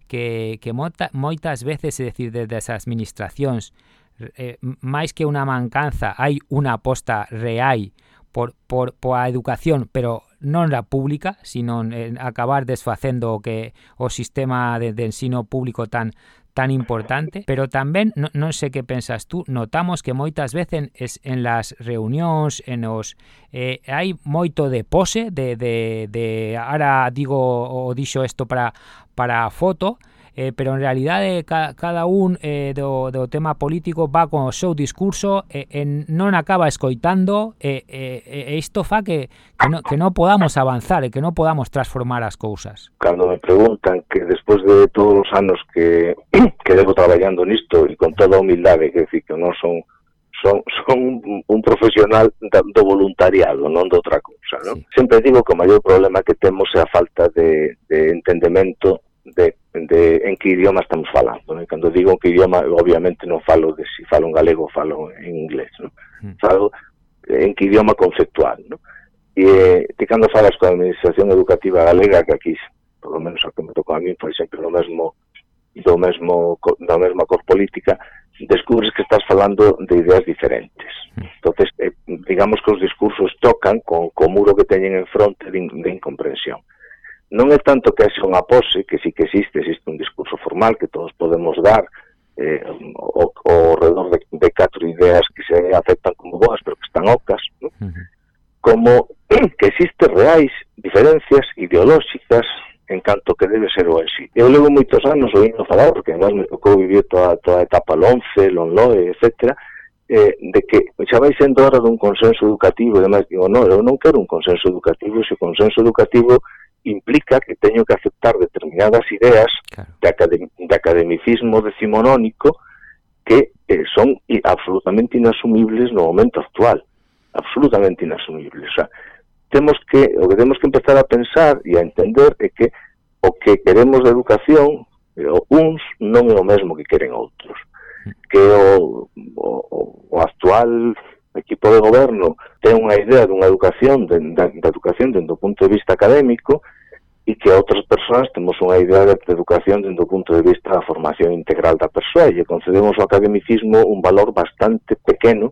que, que moita, moitas veces, é dicir, desde as administracións, eh, máis que unha mancanza, hai unha aposta real por, por, por a educación, pero non a pública, sino en acabar desfacendo o que o sistema de, de ensino público tan tan importante, pero tamén, non, non sei que pensas tú, notamos que moitas veces es, en las reunións, en os eh, hai moito de pose de de de ara digo o dixo isto para para a foto, eh, pero en realidade eh, ca, cada un eh, do, do tema político va con o seu discurso e, eh, non acaba escoitando e, e, eh, isto fa que, que, no, que non podamos avanzar e que non podamos transformar as cousas. Cando me preguntan que despois de todos os anos que, [clears throat] que levo traballando nisto e con toda a humildade, que decir, que non son son, [laughs] son un, un profesional do voluntariado, non de outra cousa. Non? Sí. Sempre digo que o maior problema que temos é a falta de, de entendemento de, de en que idioma estamos falando. Né? Cando digo que idioma, obviamente non falo de si falo en galego ou falo en inglés. ¿no? Hmm. Falo en que idioma conceptual. ¿no? E te cando falas coa Administración Educativa Galega, que aquí, por lo menos a que me tocou a mí, foi sempre no mesmo do mesmo da mesma cor política, descubres que estás falando de ideas diferentes. Hmm. Entonces, eh, digamos que os discursos tocan con co muro que teñen en fronte de, de incomprensión non é tanto que haxe unha pose, que sí que existe, existe un discurso formal que todos podemos dar eh, o, o redor de, de catro ideas que se aceptan como boas, pero que están ocas, ¿no? uh -huh. como [clears throat] que existe reais diferencias ideolóxicas en canto que debe ser o ensi. Eu levo moitos anos oindo falar, porque además me tocou vivir toda, toda a etapa LONCE, LONLOE, etcétera, eh, de que xa vai sendo hora dun consenso educativo, e demais digo, non, eu non quero un consenso educativo, se o consenso educativo implica que teño que aceptar determinadas ideas claro. de, academ de academicismo decimonónico que eh, son absolutamente inasumibles no momento actual, absolutamente inasumibles. O sea, temos que o que temos que empezar a pensar e a entender é que o que queremos de educación eh, uns non é o mesmo que queren outros. Mm. Que o, o, o actual equipo de goberno ten unha idea dunha educación, de, da, da educación dentro do punto de vista académico, e que outras persoas temos unha idea de educación dentro do punto de vista da formación integral da persoa e concedemos ao academicismo un valor bastante pequeno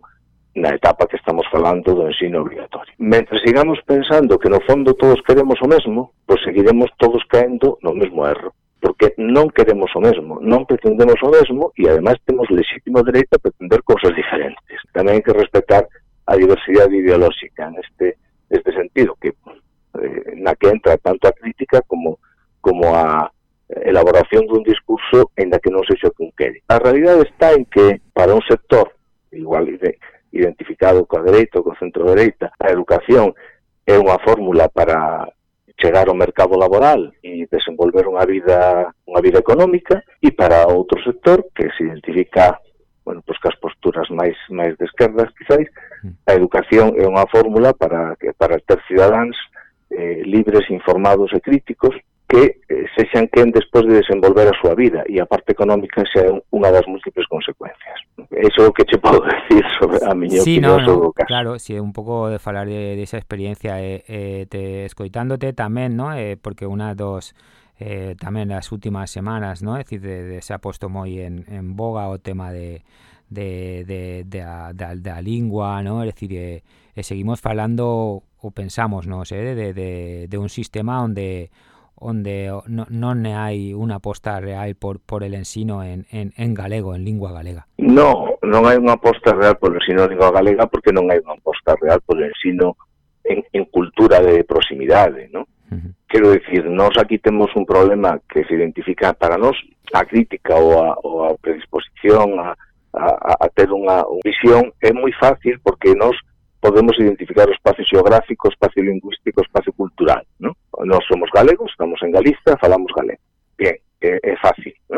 na etapa que estamos falando do ensino obligatorio. Mentre sigamos pensando que no fondo todos queremos o mesmo, pois seguiremos todos caendo no mesmo erro porque non queremos o mesmo, non pretendemos o mesmo e ademais temos lexítimo dereito a pretender cousas diferentes. Tamén hai que respetar a diversidade ideolóxica neste, neste sentido, que eh, na que entra tanto a crítica como como a elaboración dun discurso en da que non se xo que un quere. A realidade está en que para un sector igual identificado coa dereita ou co centro dereita, a educación é unha fórmula para chegar ao mercado laboral e desenvolver unha vida unha vida económica e para outro sector que se identifica bueno, pois que as posturas máis máis de esquerdas quizáis, hmm. a educación é unha fórmula para que para ter cidadáns eh, libres, informados e críticos que eh, sexan quen despois de desenvolver a súa vida e a parte económica xa é unha das múltiples consecuencias. Eso o que che podo [laughs] decir sobre a miña sí, opinión no, sobre o caso. Claro, si sí, un pouco de falar de, de esa experiencia eh, eh, te escoitándote tamén, ¿no? Eh, porque unha dos eh, tamén as últimas semanas, ¿no? É dicir, de, de, se ha posto moi en, en boga o tema de de, de, de, a, de, de a lingua, ¿no? É dicir, eh, eh, seguimos falando ou pensamos, non sei, de, de, de un sistema onde onde no, non hai unha aposta real por, por el ensino en, en, en galego, en lingua galega. No, non hai unha aposta real por el ensino en lingua galega porque non hai unha aposta real por el ensino en, en cultura de proximidade, non? Uh -huh. Quero dicir, nós aquí temos un problema que se identifica para nós a crítica ou a, ou a predisposición a, a, a ter unha, unha visión é moi fácil porque nós podemos identificar o espacio xeográfico, o espacio lingüístico, o espacio cultural. ¿no? Nós somos galegos, estamos en Galiza, falamos galego. Bien, é, é fácil. ¿no?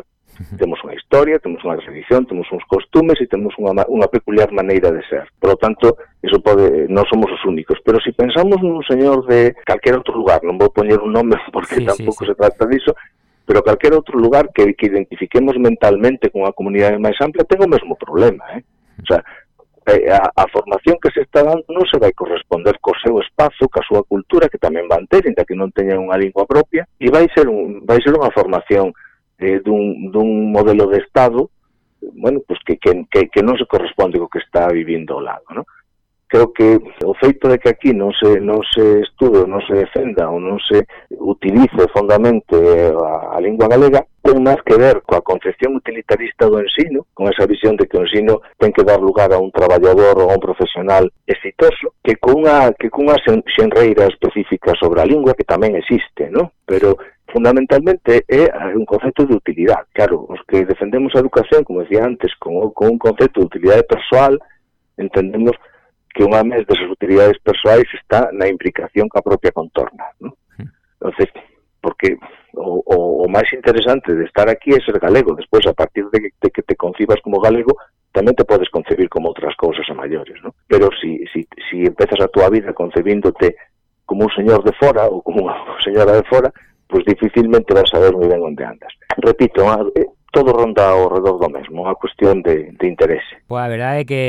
Temos unha historia, temos unha tradición, temos uns costumes e temos unha, unha peculiar maneira de ser. Por lo tanto, eso pode, non somos os únicos. Pero se si pensamos nun señor de calquer outro lugar, non vou poñer un nome [laughs] porque sí, tampouco sí, sí. se trata disso, pero calquer outro lugar que, que identifiquemos mentalmente con a comunidade máis ampla ten o mesmo problema. Eh? O sea, a, a formación que se está dando non se vai corresponder co seu espazo, ca súa cultura que tamén van ter, inda que non teñan unha lingua propia, e vai ser un vai ser unha formación eh, dun, dun modelo de estado bueno, pues que, que, que, que non se corresponde co que está vivindo ao lado, ¿no? creo que o feito de que aquí non se, non se estude, non se defenda ou non se utilice fondamente a, a lingua galega ten máis que ver coa concepción utilitarista do ensino, con esa visión de que o ensino ten que dar lugar a un traballador ou a un profesional exitoso, que cunha, que cunha xenreira específica sobre a lingua que tamén existe, ¿no? Pero fundamentalmente é un concepto de utilidade. Claro, os que defendemos a educación, como decía antes, con, con un concepto de utilidade persoal, entendemos que unha mes desas utilidades persoais está na implicación ca propia contorna. ¿no? entonces porque o, o, o máis interesante de estar aquí é ser galego. Despois, a partir de que, de que te concibas como galego, tamén te podes concebir como outras cousas a maiores, ¿no? Pero si, si, si empezas a tua vida concebíndote como un señor de fora ou como unha [laughs] señora de fora, pois pues dificilmente vas a ver moi ben onde andas. Repito, todo ronda ao redor do mesmo, unha cuestión de, de interese. Pois a verdade é que,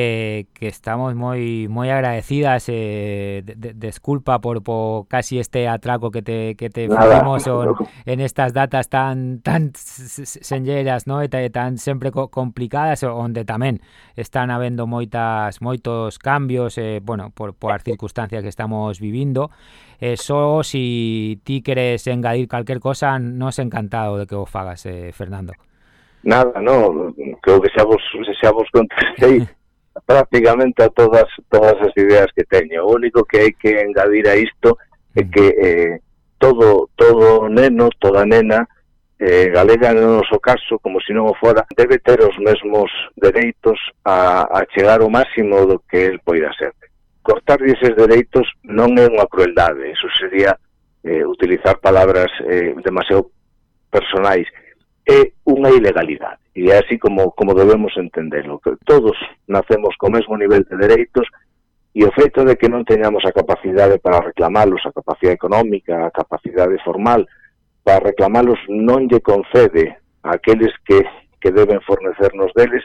que estamos moi moi agradecidas, eh, de, de, desculpa por, por casi este atraco que te, que te Nada, fizemos [laughs] no, en estas datas tan tan senlleras, no? e tan sempre co complicadas, onde tamén están habendo moitas moitos cambios, eh, bueno, por, por as circunstancias que estamos vivindo, eh, só so, si ti queres engadir calquer cosa, nos encantado de que o fagas, eh, Fernando nada, no, creo que xa vos, xa vos contestei [laughs] prácticamente a todas todas as ideas que teño. O único que hai que engadir a isto é mm. que eh, todo todo neno, toda nena eh, galega no noso caso, como se non o fora, debe ter os mesmos dereitos a, a chegar o máximo do que el poida ser. Cortar eses dereitos non é unha crueldade, eso sería eh, utilizar palabras eh, demasiado personais, é unha ilegalidade. E é así como, como debemos entenderlo, que todos nacemos co mesmo nivel de dereitos e o feito de que non teñamos a capacidade para reclamalos, a capacidade económica, a capacidade formal, para reclamalos non lle concede a aqueles que, que deben fornecernos deles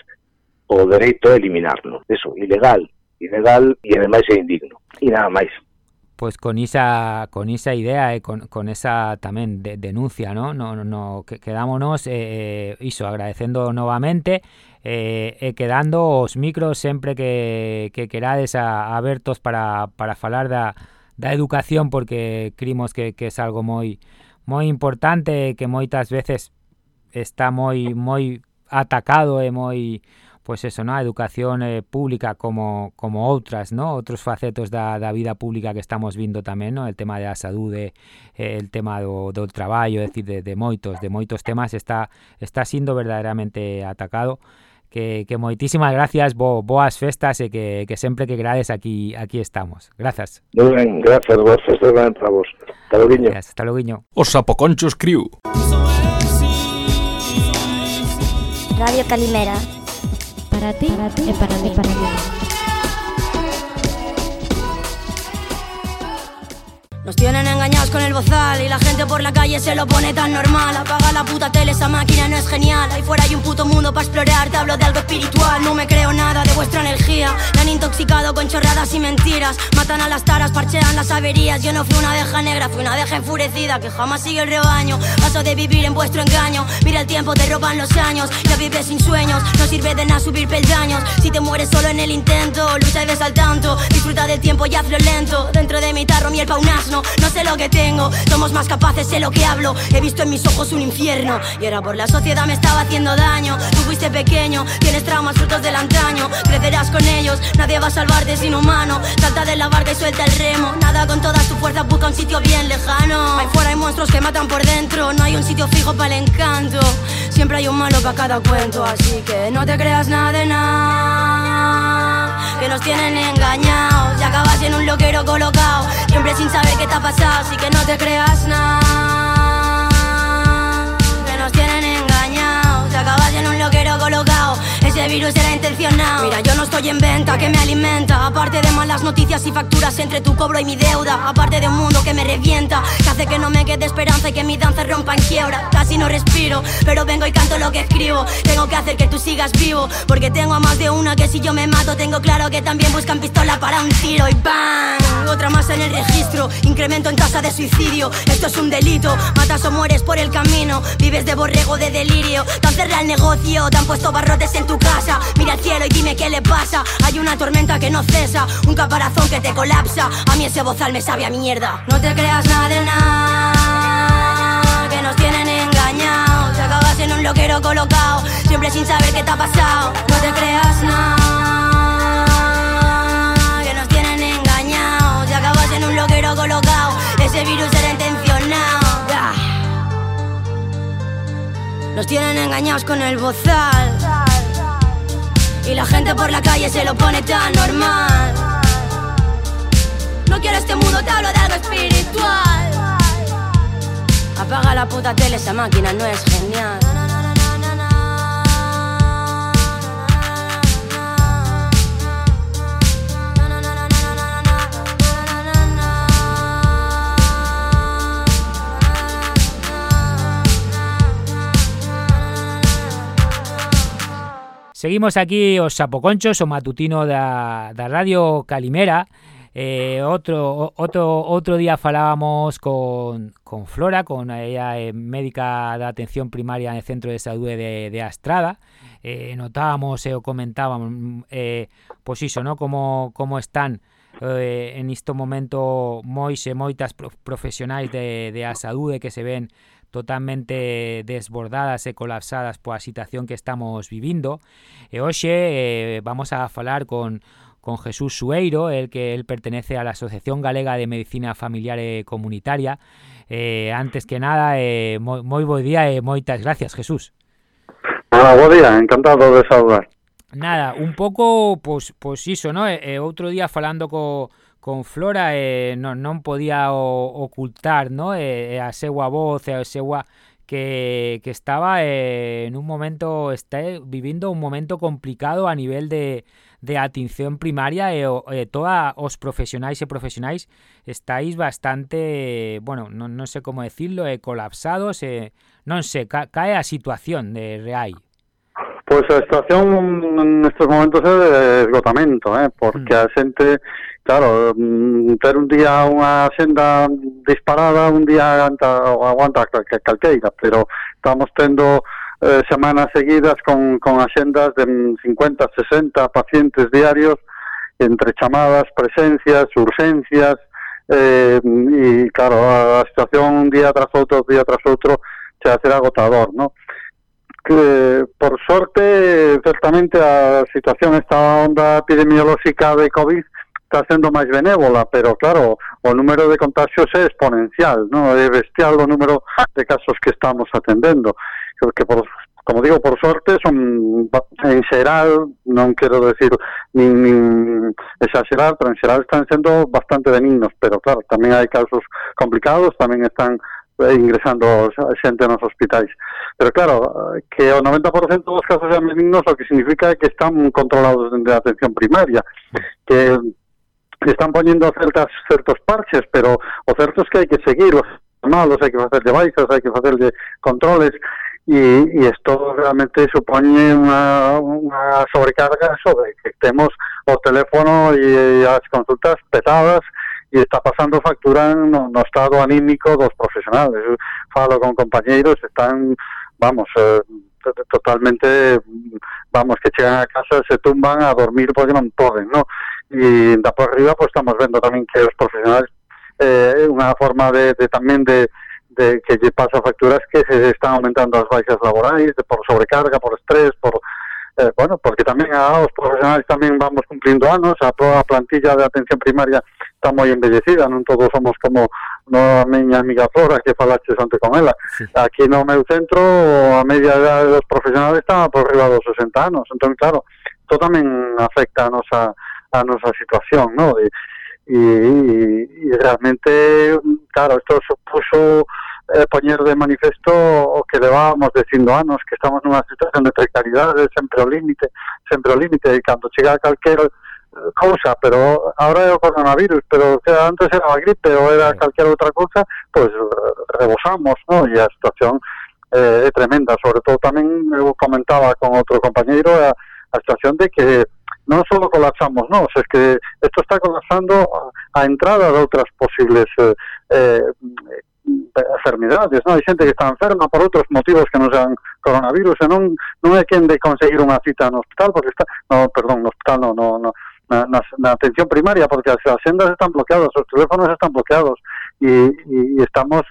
o dereito a eliminarlo. Eso, ilegal, ilegal e ademais é indigno. E nada máis pues con esa con esa idea e con, con esa tamén de, denuncia, ¿no? No, no, no que, quedámonos eh, iso agradecendo novamente eh, e eh, eh, quedando os micros sempre que, que querades a, abertos para, para falar da, da educación porque crimos que, que es algo moi moi importante que moitas veces está moi moi atacado e moi pues eso, na educación eh, pública como, como outras, ¿no? Outros facetos da, da vida pública que estamos vindo tamén, ¿no? El tema da saúde, eh, el tema do, do traballo, é dicir, de, de moitos, de moitos temas está está sendo verdadeiramente atacado. Que, que moitísimas gracias, bo, boas festas e que, que sempre que grades aquí aquí estamos. Grazas. Ben, grazas, boas festas ben para vos. Hasta logo. Gracias, hasta logo. Os Sapoconchos Crew. Radio Calimera. Para ti, para ti y para mí. Para mí. Nos tienen engañados con el bozal y la gente por la calle se lo pone tan normal. Apaga la puta tele, esa máquina no es genial. Ahí fuera hay un puto mundo para explorar. Te hablo de algo espiritual, no me creo nada de vuestra energía. Me han intoxicado con chorradas y mentiras. Matan a las taras, parchean las averías. Yo no fui una abeja negra, fui una abeja enfurecida que jamás sigue el rebaño. Paso de vivir en vuestro engaño. Mira el tiempo, te roban los años. Ya vives sin sueños, no sirve de nada subir peldaños. Si te mueres solo en el intento, lucha y ves al tanto. Disfruta del tiempo y hazlo lento. Dentro de mi tarro, miel pa' un asno no sé lo que tengo. Somos más capaces, sé lo que hablo. He visto en mis ojos un infierno. Y era por la sociedad me estaba haciendo daño. Tú fuiste pequeño, tienes traumas frutos del antaño. Crecerás con ellos, nadie va a salvarte sin humano. Salta de la barca y suelta el remo. Nada con toda tu fuerza, busca un sitio bien lejano. Ahí fuera hay monstruos que matan por dentro. No hay un sitio fijo para el encanto. Siempre hay un malo para cada cuento. Así que no te creas nada de nada. Que nos tienen engañados. Y acabas en un loquero colocado. Siempre sin saber qué te ha pasado. Así que no te creas nada. Que nos tienen engañados. Y acabas en un loquero. Ese virus era intencionado. Mira, yo no estoy en venta, que me alimenta. Aparte de malas noticias y facturas entre tu cobro y mi deuda. Aparte de un mundo que me revienta, que hace que no me quede esperanza y que mi danza rompa en quiebra. Casi no respiro, pero vengo y canto lo que escribo. Tengo que hacer que tú sigas vivo, porque tengo a más de una que si yo me mato, tengo claro que también buscan pistola para un tiro y ¡bam! Otra más en el registro, incremento en tasa de suicidio. Esto es un delito, matas o mueres por el camino. Vives de borrego de delirio, te han cerrado el negocio, te han puesto barrotes en tu casa. Mira al cielo y dime qué le pasa. Hay una tormenta que no cesa, un caparazón que te colapsa. A mí ese bozal me sabe a mierda. No te creas nada de nada, que nos tienen engañados. Te acabas en un loquero colocado, siempre sin saber qué te ha pasado. No te creas nada, que nos tienen engañados. Te acabas en un loquero colocado, ese virus era intencionado. Nos tienen engañados con el bozal. Y la gente por la calle se lo pone tan normal. No quiero este mundo, te hablo de algo espiritual. Apaga la puta tele, esa máquina no es genial. Seguimos aquí os Sapoconchos, o matutino da, da Radio Calimera. Eh, outro, outro, outro día falábamos con, con Flora, con ella é eh, médica da atención primaria no Centro de Saúde de, de Astrada. Eh, notábamos e eh, o comentábamos, mm, eh, pois iso, no? como, como están eh, en isto momento mois e moitas profesionais de, de a saúde que se ven totalmente desbordadas e colapsadas pola situación que estamos vivindo. E hoxe eh, vamos a falar con con Jesús Sueiro, el que él pertenece a la Asociación Galega de Medicina Familiar e Comunitaria. Eh, antes que nada, eh, moi, moi bo día e moitas gracias, Jesús. Nada, bo día, encantado de saudar. Nada, un pouco, pois, pois iso, ¿no? E, e outro día falando co, con Flora eh, non, non podía o, ocultar no? e, a seua voz e a que, que estaba eh, en un momento está vivindo un momento complicado a nivel de, de atención primaria e, e toda os profesionais e profesionais estáis bastante, bueno, non, non sei como decirlo, e colapsados, e non sei, ca, cae a situación de Reai. Pois a situación nestes momentos é de esgotamento, eh? porque mm. a xente, Claro, mm, ter un día unha senda disparada, un día aguanta, aguanta calqueira, pero estamos tendo eh, semanas seguidas con, con axendas de mm, 50, 60 pacientes diarios entre chamadas, presencias, urgencias, eh, e claro, a, a situación un día tras outro, día tras outro, se a ser agotador, ¿no? Que, por sorte, eh, certamente a situación esta onda epidemiolóxica de COVID está sendo máis benévola, pero claro, o número de contagios é exponencial, ¿no? É bestial o número de casos que estamos atendendo, que por como digo, por sorte, son en xeral, non quero decir nin, nin exagerar, pero en xeral están sendo bastante benignos, pero claro, tamén hai casos complicados, tamén están eh, ingresando xente nos hospitais. Pero claro, que o 90% dos casos sean benignos o que significa é que están controlados dende a atención primaria, que están poñendo certas certos parches, pero o certo que hai que seguir os malos, hai que facerlle baixas, hai que facerlle controles, e, e isto realmente supoñe unha, unha sobrecarga sobre que temos o teléfono e, as consultas petadas e está pasando factura no, no estado anímico dos profesionales. Eu falo con compañeiros, están, vamos, eh, totalmente, vamos, que chegan a casa, se tumban a dormir porque non poden, ¿no? e da por arriba pois, estamos vendo tamén que os profesionais é eh, unha forma de, de tamén de, de que lle pasa facturas que se están aumentando as baixas laborais de, por sobrecarga, por estrés, por eh, bueno, porque tamén a, os profesionais tamén vamos cumplindo anos, a, a plantilla de atención primaria está moi envellecida, non todos somos como no a miña amiga Flora que falaches antes con ela. Sí. Aquí no meu centro a media idade dos profesionais está por riba dos 60 anos, entón claro, isto tamén afecta a nosa a nosa situación, ¿no? E, e, e realmente, claro, isto supuso eh, poñer de manifesto o que levábamos dicindo anos, que estamos nunha situación de precariedade, sempre ao límite, sempre ao límite, e cando chega calquer eh, cousa, pero ahora é o coronavirus, pero que antes era a gripe ou era calquera outra cousa, pois rebosamos, no? E a situación eh, é tremenda, sobre todo tamén eu comentaba con outro compañeiro a, a situación de que non só colapsamos nós, é que isto está colapsando a entrada de outras posibles eh, eh enfermidades, non? Hai xente que está enferma por outros motivos que non sean coronavirus e non, non é quen de conseguir unha cita no hospital porque está, no, perdón, no hospital no, no, no na, na, na atención primaria porque as axendas están bloqueadas, os teléfonos están bloqueados e, e, e estamos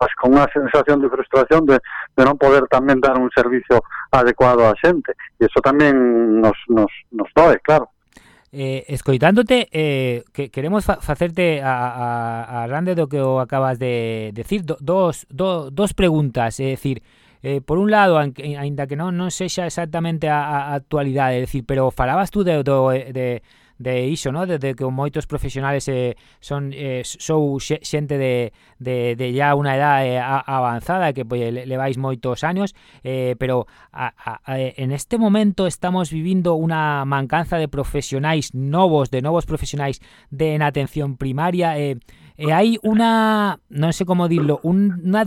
pues, con unha sensación de frustración de, de non poder tamén dar un servicio adecuado á xente. E iso tamén nos, nos, nos doe, claro. Eh, escoitándote, eh, que queremos fa facerte a, a, a grande do que o acabas de decir do, dos, do, dos preguntas, é dicir, eh, por un lado, aínda que non, non sexa exactamente a, a actualidade, é dicir, pero falabas tú de, do, de, de iso, ¿no? Desde que moitos profesionales eh, son eh, de, de, de ya unha edade eh, avanzada que pues, le, levais moitos años, eh, pero a, a, en este momento estamos vivindo unha mancanza de profesionais novos, de novos profesionais de en atención primaria, eh, e hai unha, non sei como dirlo, un, unha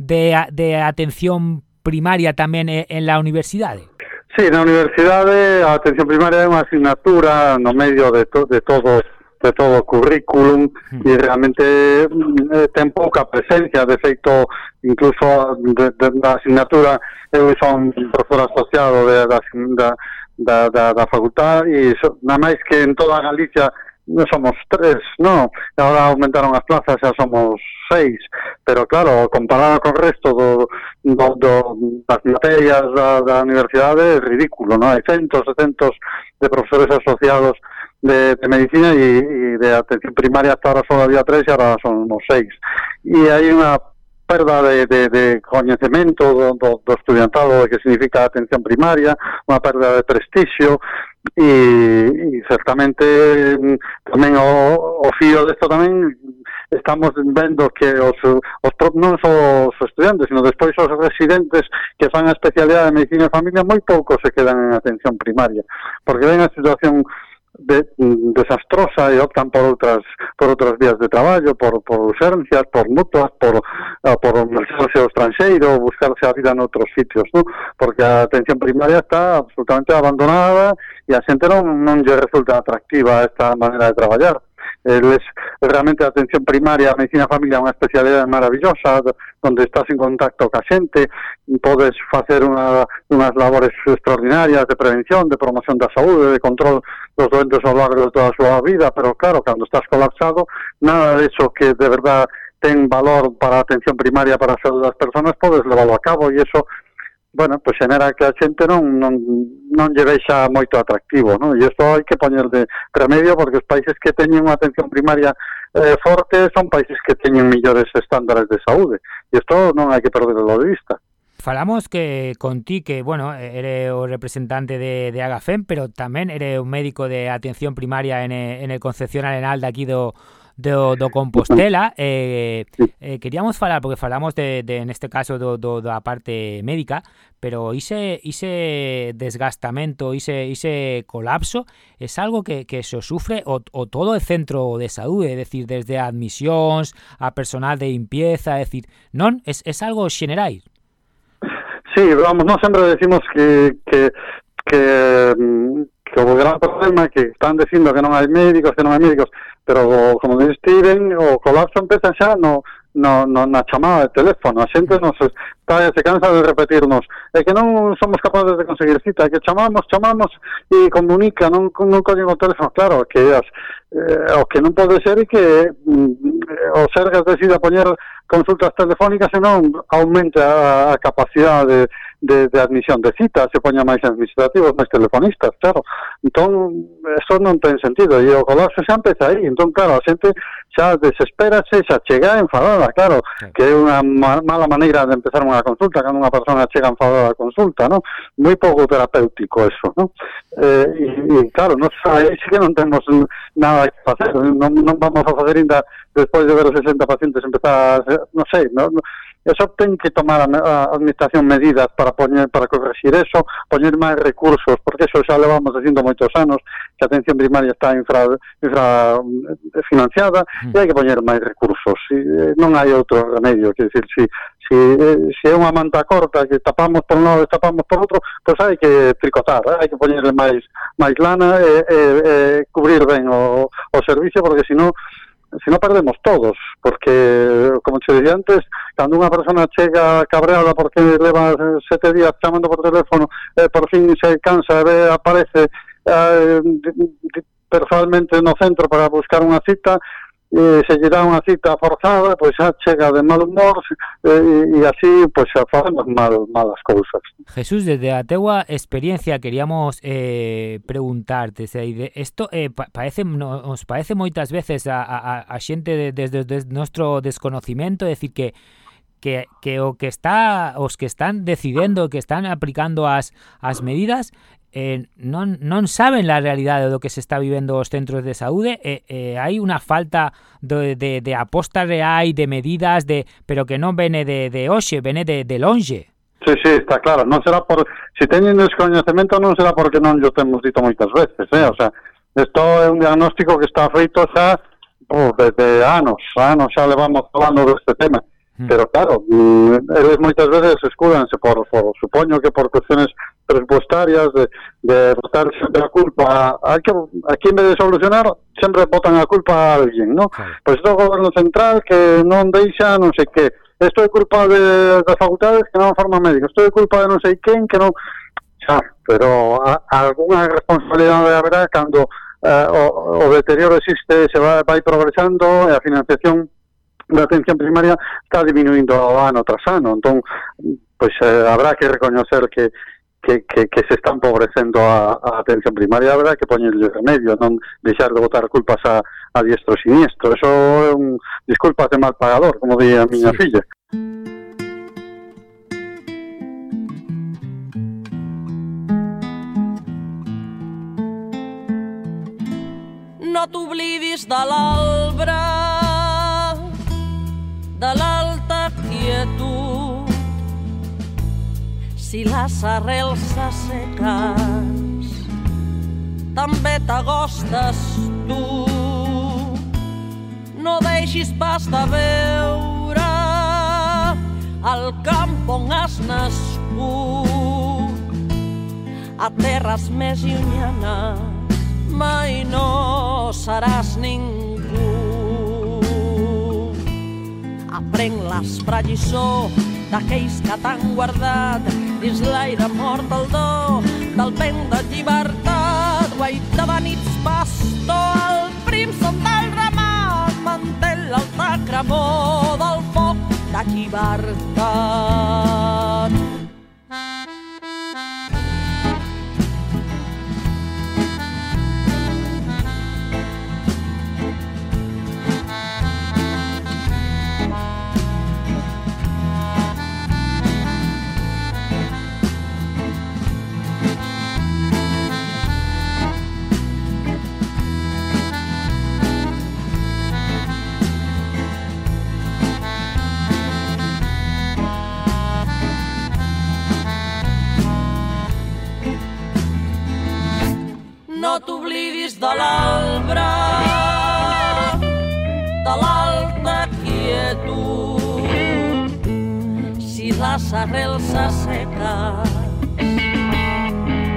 de, de atención primaria tamén en la universidade. Sí, na universidade eh, a atención primaria é unha asignatura no medio de, to, de todo de todo o currículum mm. e realmente mm, eh, ten pouca presencia, de feito incluso de, de, da asignatura eu son profesor asociado de, da, da, da, da, da facultad e so, na máis que en toda Galicia non somos tres, non? Agora aumentaron as plazas, xa somos seis, pero claro, comparado con o resto do, do, do das materias da, da universidade é ridículo, non? Hai centos e centos de profesores asociados de, de medicina e, e de atención primaria hasta ahora só había tres e ahora son os seis. E hai unha perda de, de, de coñecemento do, do, do estudiantado que significa atención primaria, unha perda de prestixio e, e certamente mm, tamén o, o fío desto tamén estamos vendo que os, os non só os estudiantes, sino despois os residentes que fan a especialidade de medicina de familia moi poucos se quedan en atención primaria, porque ven a situación de, mm, desastrosa e optan por outras por outras vías de traballo, por, por urgencias, por mutuas, por, ah, por marcharse ao estranxeiro, buscarse a vida noutros sitios, ¿no? porque a atención primaria está absolutamente abandonada e a xente non, non lle resulta atractiva esta maneira de traballar. Eh, eles realmente a atención primaria, a medicina familia é unha especialidade maravillosa onde estás en contacto ca xente, podes facer unha, unhas labores extraordinarias de prevención, de promoción da saúde, de control dos doentes ao largo de toda a súa vida, pero claro, cando estás colapsado, nada de eso que de verdad ten valor para a atención primaria para a saúde das persoas podes leválo a cabo e eso bueno, pues xenera que a xente non, non, non lle vexa moito atractivo, non? E isto hai que poñer de remedio porque os países que teñen unha atención primaria eh, forte son países que teñen millores estándares de saúde. E isto non hai que perderlo de vista. Falamos que con ti que, bueno, eres o representante de, de Agafem, pero tamén eres un médico de atención primaria en, en el Concepción Arenal de aquí do, do, do Compostela eh, eh, queríamos falar, porque falamos de, de neste caso do, do, da parte médica pero ise, ise desgastamento, ise, ise colapso es algo que, que se sufre o, o todo o centro de saúde é decir, desde admisións a personal de limpieza, é decir non, es, es algo xenerais Sí, vamos, nós sempre decimos que, que, que mm, que o gran problema é que están dicindo que non hai médicos, que non hai médicos, pero como dices Steven, o colapso empeza xa no, no, no, na chamada de teléfono, a xente nos está, se cansa de repetirnos, é que non somos capaces de conseguir cita, é que chamamos, chamamos e comunica, non, non coñen o teléfono, claro, que as, eh, o que non pode ser é que mm, o Sergas decida poñer consultas telefónicas e non aumenta a, a capacidade de de, de admisión de citas, se poña máis administrativos, máis telefonistas, claro. Entón, eso non ten sentido, e o colapso xa empeza aí. Entón, claro, a xente xa desesperase, xa chega enfadada, claro, que é unha ma mala maneira de empezar unha consulta, cando unha persona chega enfadada a consulta, non? Moi pouco terapéutico eso, non? Eh, e, e claro, non sei, que non temos nada que facer, non, non vamos a facer ainda despois de ver os 60 pacientes empezar, non sei, non, non E ten que tomar a, a administración medidas para poñer para corregir eso, poñer máis recursos, porque eso xa levamos dicindo moitos anos, que a atención primaria está infra, infra eh, financiada, mm. e hai que poñer máis recursos. Si, non hai outro remedio, que decir, si, si, eh, si é unha manta corta que tapamos por un lado e tapamos por outro, pois hai que tricotar, eh? hai que poñerle máis máis lana e, e, e cubrir ben o, o servicio, porque senón se non perdemos todos, porque, como te dixía antes, cando unha persona chega cabreada porque leva sete días chamando por teléfono, eh, por fin se cansa, ve, aparece eh, personalmente no centro para buscar unha cita, eh, se lle dá unha cita forzada, pois xa chega de mal humor e, e así pois xa facemos mal, malas cousas. Jesús, desde a teua experiencia queríamos eh, preguntarte, se de isto eh, pa parece nos parece moitas veces a, a, a xente desde de, de, de, nuestro desconocimiento, decir que que, que o que está os que están decidendo, que están aplicando as as medidas eh, non, non saben a realidade do que se está vivendo os centros de saúde e, eh, eh, hai unha falta de, de, de aposta real, de medidas de pero que non vene de, de hoxe, vene de, de longe. Sí, sí, está claro. Non será por se si teñen descoñecemento non será porque non llo temos dito moitas veces, eh? O sea, isto é un diagnóstico que está feito xa oh, desde anos, anos xa levamos falando deste tema. Mm. Pero claro, mm, eles moitas veces escúdanse por, por supoño que por cuestiones presupuestarias de, de botar siempre la culpa a, que, aquí en vez de solucionar sempre botan a culpa a alguén ¿no? Claro. pois pues, do goberno central que non deixa non sei que isto é culpa de, das facultades que non forman médicos isto é culpa de non sei quen que non xa, pero a, a alguna responsabilidade haberá cando uh, eh, o, o deterioro existe se vai, vai progresando e a financiación da atención primaria está diminuindo ano tras ano entón, pois pues, eh, habrá que recoñecer que que, que, que se está empobrecendo a, a atención primaria, habrá que poñerle remedio, non deixar de botar culpas a, a diestro e siniestro. Eso é un disculpas de mal pagador, como di a miña sí. filla. No t'oblidis de l'albre, de l'alta si les arrels s'asseques, també t'agostes tu. No deixis pas de veure el camp on has nascut. A terres més llunyanes mai no seràs ningú. Aprenc l'espre lliçó d'aquells que t'han guardat dins l'aire mort el do del vent de llibertat. Guaita de nits pastor el prim som del ramat mantell l'alta cremor del foc de llibertat de l'arbre, de l'alta quietud. Si les arrels s'assequen,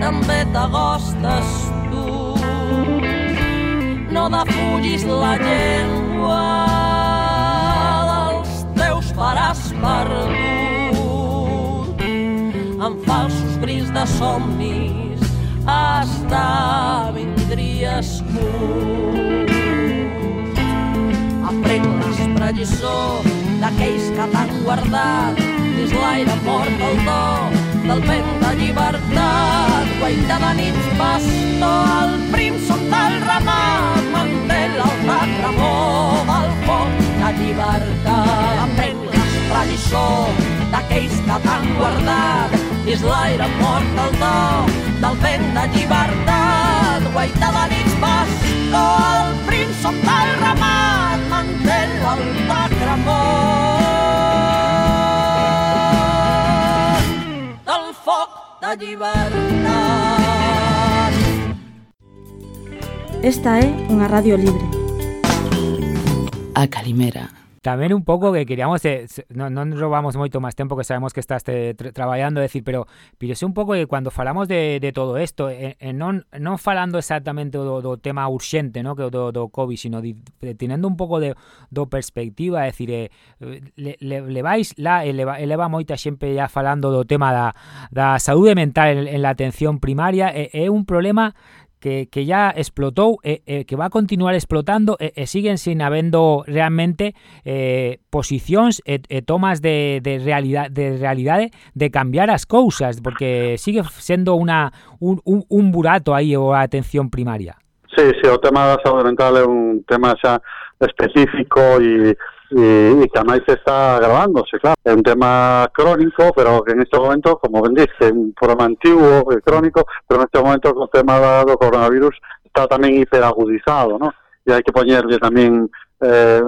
també t'agostes tu. No defullis la llengua dels teus pares perdut amb falsos bris de somnis hasta vindries curt. Aprenc l'espre lliçó d'aquells que t'han guardat dins l'aire mort el do del vent de llibertat. Guaita de nits, basto, el prim som del ramat, manté l'alta cremor del foc de llibertat. Aprenc la lliçó d'aquells que t'han guardat dins l'aire mort del do del vent de llibertat guaitava pas basco, el príncep del ramat manté l'altar cremant del foc de llibertat. Esta és es una radio libre. A Calimera. tamén un pouco que queríamos eh, non, non robamos moito máis tempo que sabemos que estás te, tra, traballando, decir, pero pirose un pouco que cando falamos de, de todo isto, eh, eh, non non falando exactamente do, do tema urxente, no, que do, do COVID, sino di, tenendo un pouco de do perspectiva, decir, eh, le, le, levais la eleva, eleva moita xente ya falando do tema da da saúde mental en, en la atención primaria, é, eh, é un problema que, que ya explotou e, eh, e eh, que va a continuar explotando e, e siguen sin habendo realmente eh, posicións e, e tomas de, de, realidade, de realidade de cambiar as cousas porque sigue sendo una, un, un, un burato aí a atención primaria. Sí, sí, o tema da saúde mental é un tema xa específico e y, y que además está agravándose, claro. Es un tema crónico, pero que en este momento, como ben dice, un problema antiguo, crónico, pero en este momento con el tema del coronavirus está también hiperagudizado, ¿no? Y hay que ponerle también eh,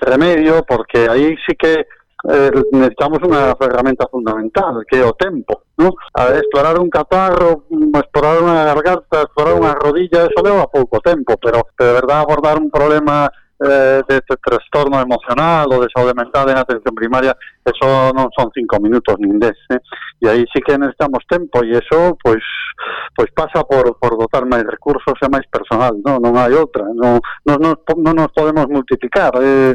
remedio, porque ahí sí que eh, necesitamos unha ferramenta fundamental, que é o tempo, ¿no? A explorar un catarro, explorar unha garganta, explorar unha rodilla, eso leva pouco tempo, pero, pero de verdad abordar un problema eh, de este trastorno emocional o de saúde mental en atención primaria, eso non son cinco minutos nin dez, eh? e aí sí que necesitamos tempo, e eso, pois, pois pasa por, por dotar máis recursos e máis personal, non, non hai outra, non, non, non, non nos podemos multiplicar, eh,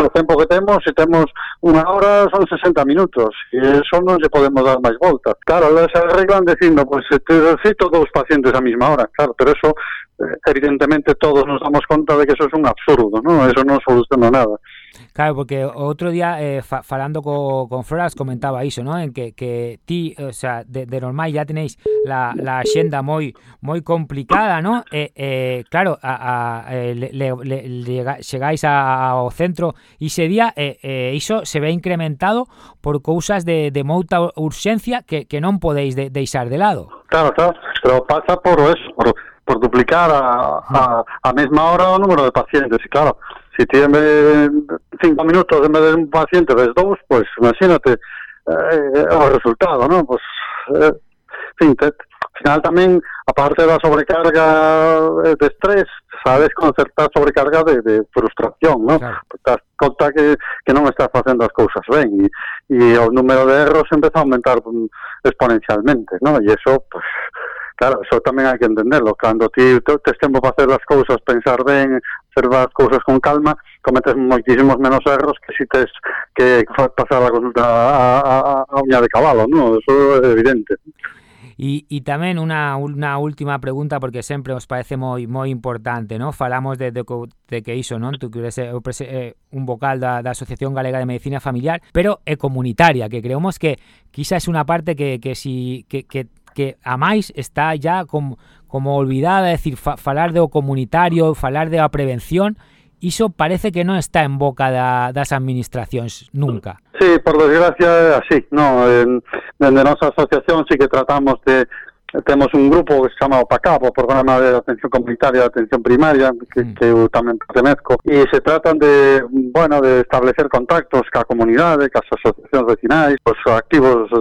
o tempo que temos, se temos unha hora, son 60 minutos, e eso non lle podemos dar máis voltas. Claro, se arreglan dicindo, pois, pues, eh, cito dos pacientes a mesma hora, claro, pero eso, eh, evidentemente, todos nos damos conta de que eso é un absurdo, non? Eso non soluciona nada. Claro, porque outro día eh, fa falando co, con Floras comentaba iso, ¿no? En que, que ti, o sea, de, de normal ya tenéis la, la xenda moi moi complicada, ¿no? Eh, eh, claro, a, a, eh, le, le, le, chegáis a, ao centro ese día eh, eh, iso se ve incrementado por cousas de, de mouta urxencia que, que non podéis de, deixar de lado. Claro, claro, pero pasa por eso, por, por duplicar a, a, a mesma hora o número de pacientes, claro si tíame cinco minutos en vez de un paciente ves dous, pois pues, imagínate eh, eh o resultado, non? Pois, pues, eh, fin, te, final tamén, aparte da sobrecarga eh, de estrés, sabes concertar sobrecarga de, de frustración, non? Claro. Estás conta que, que non estás facendo as cousas ben e, e o número de erros empeza a aumentar mm, exponencialmente, non? E eso, pois, pues, Claro, eso tamén hai que entenderlo. Cando ti tes tempo para facer as cousas, pensar ben, hacer as cousas con calma, cometes moitísimos menos erros que si tes que pasar a consulta a, a, a uña de cabalo, non? Eso é evidente. E, e tamén unha, unha última pregunta porque sempre os parece moi moi importante, non? Falamos de, de, de que iso, non? Tu queres eh, un vocal da, da Asociación Galega de Medicina Familiar, pero é comunitaria, que creemos que quizás é unha parte que, que si que, que que a máis está ya como, como olvidada, é dicir, fa, falar do comunitario, falar da prevención, iso parece que non está en boca da, das administracións nunca. Sí, por desgracia así, no, en, dende a nosa asociación sí que tratamos de temos un grupo que se chama OPACAP, o Programa de Atención Comunitaria de Atención Primaria, que, mm. que eu tamén pertenezco, e se tratan de, bueno, de establecer contactos ca comunidade, cas asociacións vecinais, os activos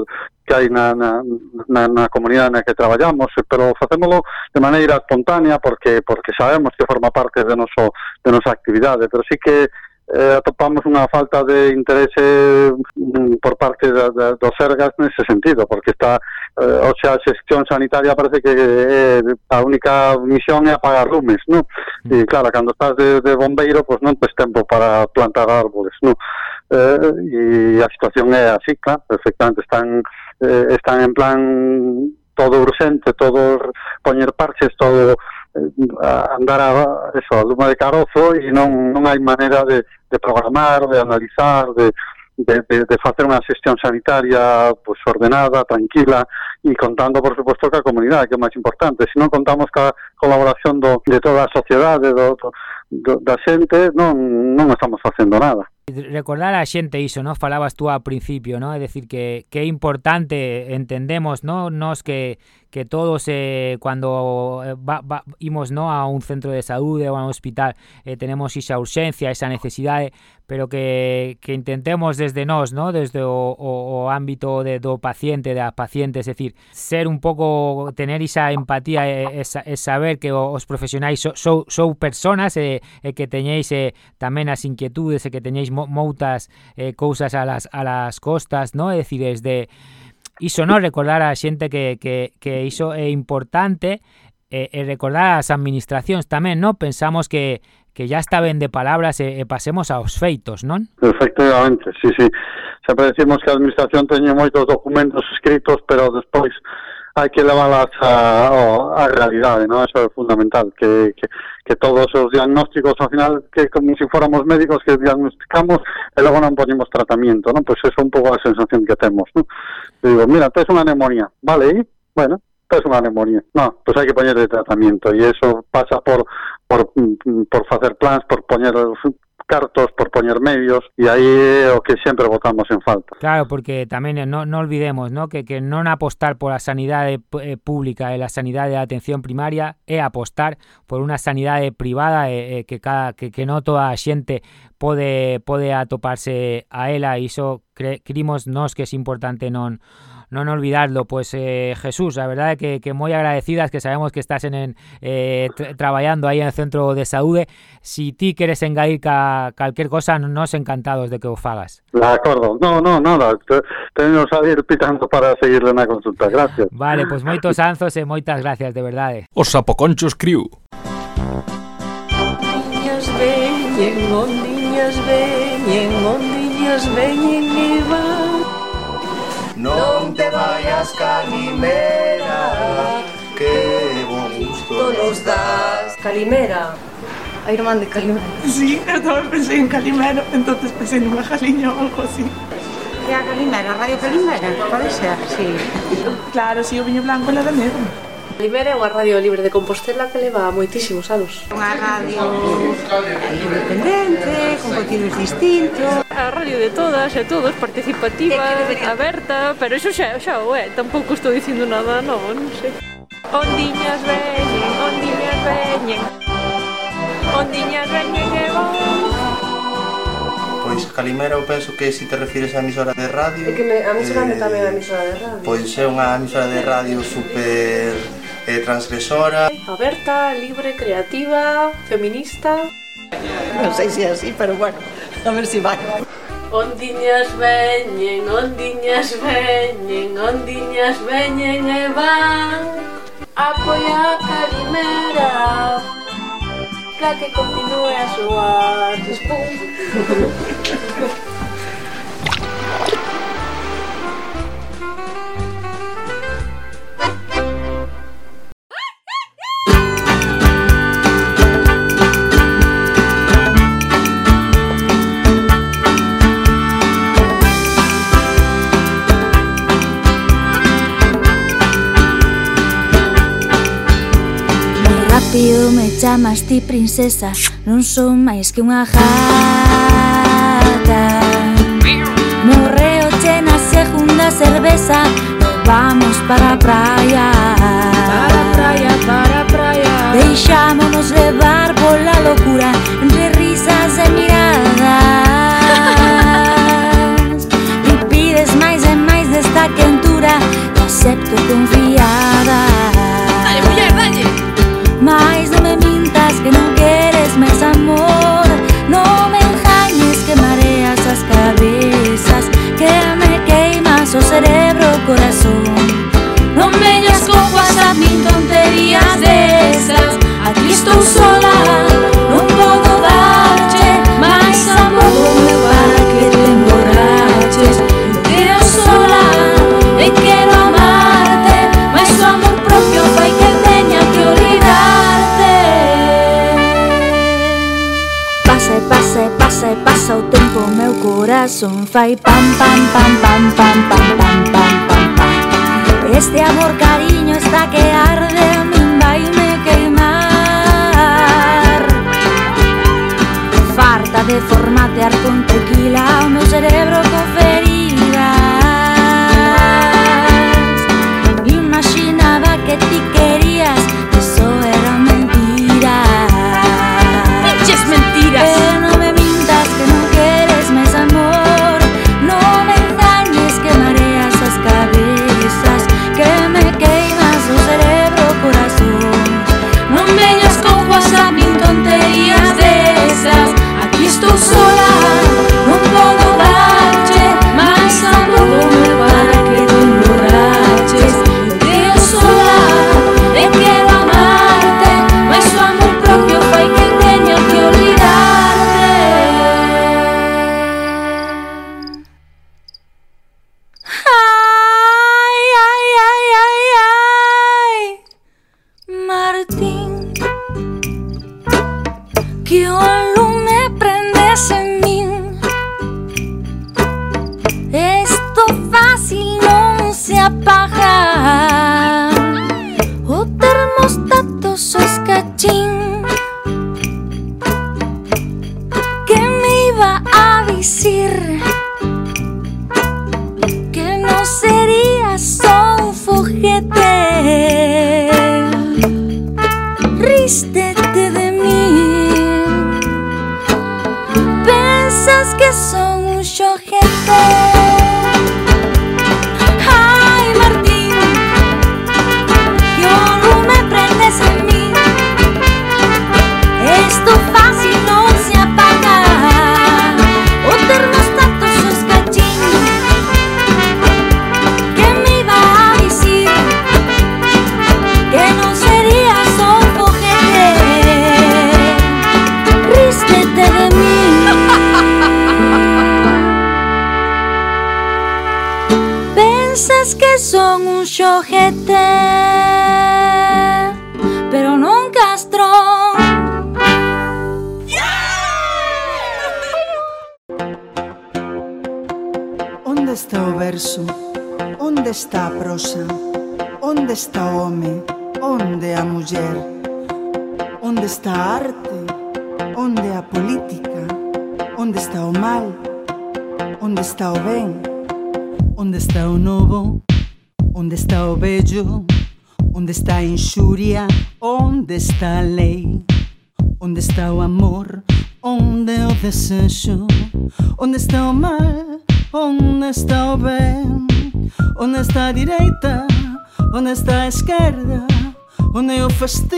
que hai na, na, na, na comunidade na que traballamos, pero facémolo de maneira espontánea porque porque sabemos que forma parte de noso de nosa actividade, pero sí que eh, atopamos unha falta de interese mm, por parte da, da, dos Sergas nese sentido, porque está eh, o sea, a xestión sanitaria parece que eh, a única misión é apagar lumes, non? Mm. E claro, cando estás de, de bombeiro, pois pues non tes tempo para plantar árboles, non? Eh, e a situación é así, claro, perfectamente están eh, están en plan todo urgente, todo poñer parches, todo eh, andar a, eso, a luma de carozo e non, non hai maneira de, de programar, de analizar, de, de, de, de facer unha xestión sanitaria pues, ordenada, tranquila e contando, por suposto, que a comunidade que é máis importante. Se non contamos ca colaboración do, de toda a sociedade, do, do, do, da xente, non, non estamos facendo nada. Recordar a xente iso, ¿no? Falabas tú ao principio, ¿no? É decir que que importante entendemos, ¿no? Nos que que todos eh, cuando eh, va, va, vamos, ¿no? a un centro de saúde o a un hospital eh, tenemos esa urgencia, esa necesidad, eh, pero que, que, intentemos desde nos, ¿no? desde o, o, o ámbito de do paciente, de las pacientes, es decir, ser un pouco, tener esa empatía, esa, es saber que os profesionais sou so, so personas e, e que teñéis eh, tamén as inquietudes e que teñéis moutas eh, cousas a las, a las costas, ¿no? é dicir, desde iso, non? Recordar a xente que, que, que iso é importante e, e recordar as administracións tamén, non? Pensamos que, que ya está ben de palabras e, e pasemos aos feitos, non? Efectivamente, sí, sí. Sempre decimos que a administración teñe moitos documentos escritos, pero despois hay que elevarlas a, a realidades, ¿no? Eso es fundamental, que, que, que, todos los diagnósticos, al final, que como si fuéramos médicos que diagnosticamos y luego no ponemos tratamiento, ¿no? Pues eso es un poco la sensación que tenemos, ¿no? Digo, mira, es una neumonía, ¿vale? Y, bueno, es una neumonía. No, pues hay que ponerle tratamiento y eso pasa por por, mm, mm, por hacer plans, por poner cartos, por poñer medios, e aí é o que sempre votamos en falta. Claro, porque tamén eh, non no olvidemos ¿no? Que, que non apostar pola sanidade eh, pública e a sanidade de atención primaria é apostar por unha sanidade privada e, e que cada que, que non toda a xente pode pode atoparse a ela, e iso cre, crimos nós que é importante non non olvidarlo. pues eh, Jesús, a verdade que, que moi agradecidas que sabemos que estás en, en eh, tra traballando aí en Centro de Saúde. Si ti queres engadir ca, calquer cosa, nos encantados de que o fagas. De acordo. No, no, nada. Tenemos a ir pitando para seguirle na consulta. Gracias. Vale, pois moitos anzos e moitas gracias, de verdade. Os Sapoconchos Crew. Ondiñas veñen, oh, ondiñas veñen, oh, ondiñas veñen e van Non te vayas Calimera Que bon gusto nos das. Calimera. A irmán de Calimera. Sí, eu tamén pensei en Calimero entonces pensei nunha jaliña ou algo así. Que a Calimera, a Radio Calimera, pode ser, sí. Claro, si sí, o viño blanco era de negro primeira é unha radio libre de Compostela que leva moitísimos anos. Unha radio independente, con contidos distintos. A radio de todas e todos, participativa, aberta, pero iso xa, xa o é, tampouco estou dicindo nada novo, non sei. Ondiñas veñen, ondiñas veñen, ondiñas veñen e vos. Pois Calimera eu penso que se te refires a emisora de radio... É que me, a mí eh, tamén a emisora de radio. Pois é unha emisora de radio super eh, transgresora. Aberta, libre, creativa, feminista. Non sei se é así, pero bueno, a ver se si vai. Ondiñas veñen, ondiñas veñen, ondiñas veñen e van Apoia a calimera Pra que continue a soar Despum [laughs] Chamas ti princesa, non son máis que unha gata. Morreo che na segunda cerveza, vamos para a praia. Para a praia, para a praia. Deixámonos levar pola locura. Entre risas e miradas. E pides máis e máis desta quentura, te acepto confiada. cabezas que me queima su cerebro, corazón. No me las copas a mis tonterías de esas, aquí estoy sola. corazón fai pam, pam, pam, pam, pam, pam, pam, pam, pam, pam. Este amor, cariño, está que arde, a mí vaime queimar. Farta de formatear con tequila o meu cerebro con first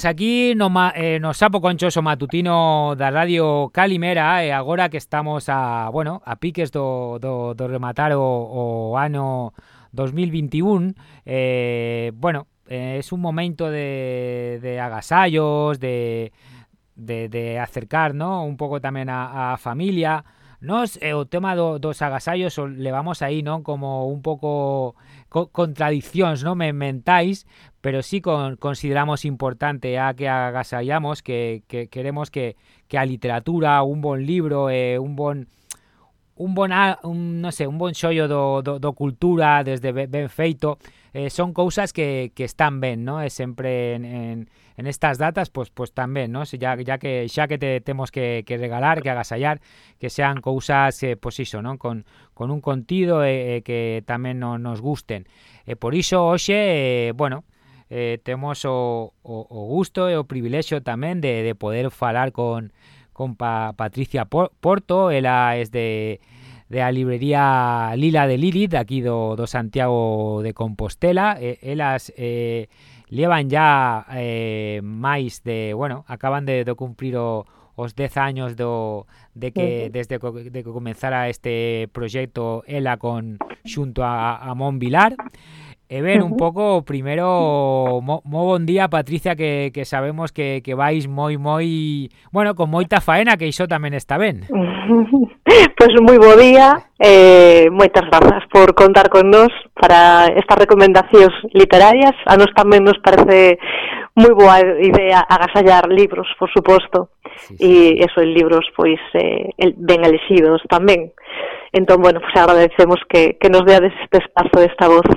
Seguimos aquí no, eh, no sapo conchoso matutino da Radio Calimera e agora que estamos a, bueno, a piques do, do, do rematar o, o ano 2021 eh, bueno, eh, es un momento de, de agasallos de, de, de acercar un pouco tamén a, a familia Nos, eh, o tema do, dos agasallos o levamos aí, non? Como un pouco co contradiccións non me mentais, pero sí con, consideramos importante a que agasallamos que, que queremos que, que a literatura, un bon libro, eh, un bon un bon un, non sei, un bon xollo do, do, do cultura desde ben feito eh, son cousas que, que están ben, ¿no? E sempre en, en, estas datas, pues, pues tamén, ¿no? Ya, ya que xa que te temos que, que regalar, que agasallar, que sean cousas, eh, pues iso, ¿no? Con, con un contido e eh, que tamén no, nos gusten. E por hoxe, eh, bueno, eh, temos o, o, gusto o privilexio tamén de, de poder falar con, con pa, Patricia Porto, ela es de da librería Lila de Lilith, aquí do, do Santiago de Compostela. Eh, elas eh, llevan ya eh, máis de, bueno, acaban de, de cumprir o, os 10 años do de que desde co, de que comenzara este proxecto ela con xunto a, a Mon Vilar. E ver un pouco primeiro mo, mo bon día Patricia que, que sabemos que, que vais moi moi, bueno, con moita faena que iso tamén está ben. [laughs] Pois pues moi bo día, eh, moitas grazas por contar con nós para estas recomendacións literarias. A nos tamén nos parece moi boa idea agasallar libros, por suposto, sí, sí. e eso en libros pois eh, ben elexidos tamén. Entón, bueno, pues agradecemos que, que nos deades este espazo, esta voz.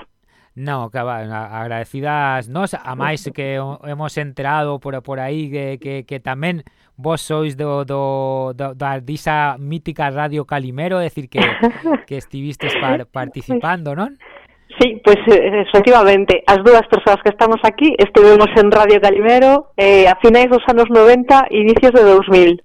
No, que agradecidas nos, a máis que hemos enterado por por aí que, que, que tamén vos sois do, do, do da disa mítica Radio Calimero, decir que, [laughs] que estivistes par, participando, non? Sí, pues, eh, efectivamente, as dúas persoas que estamos aquí estivemos en Radio Calimero eh, a finais dos anos 90 e inicios de 2000.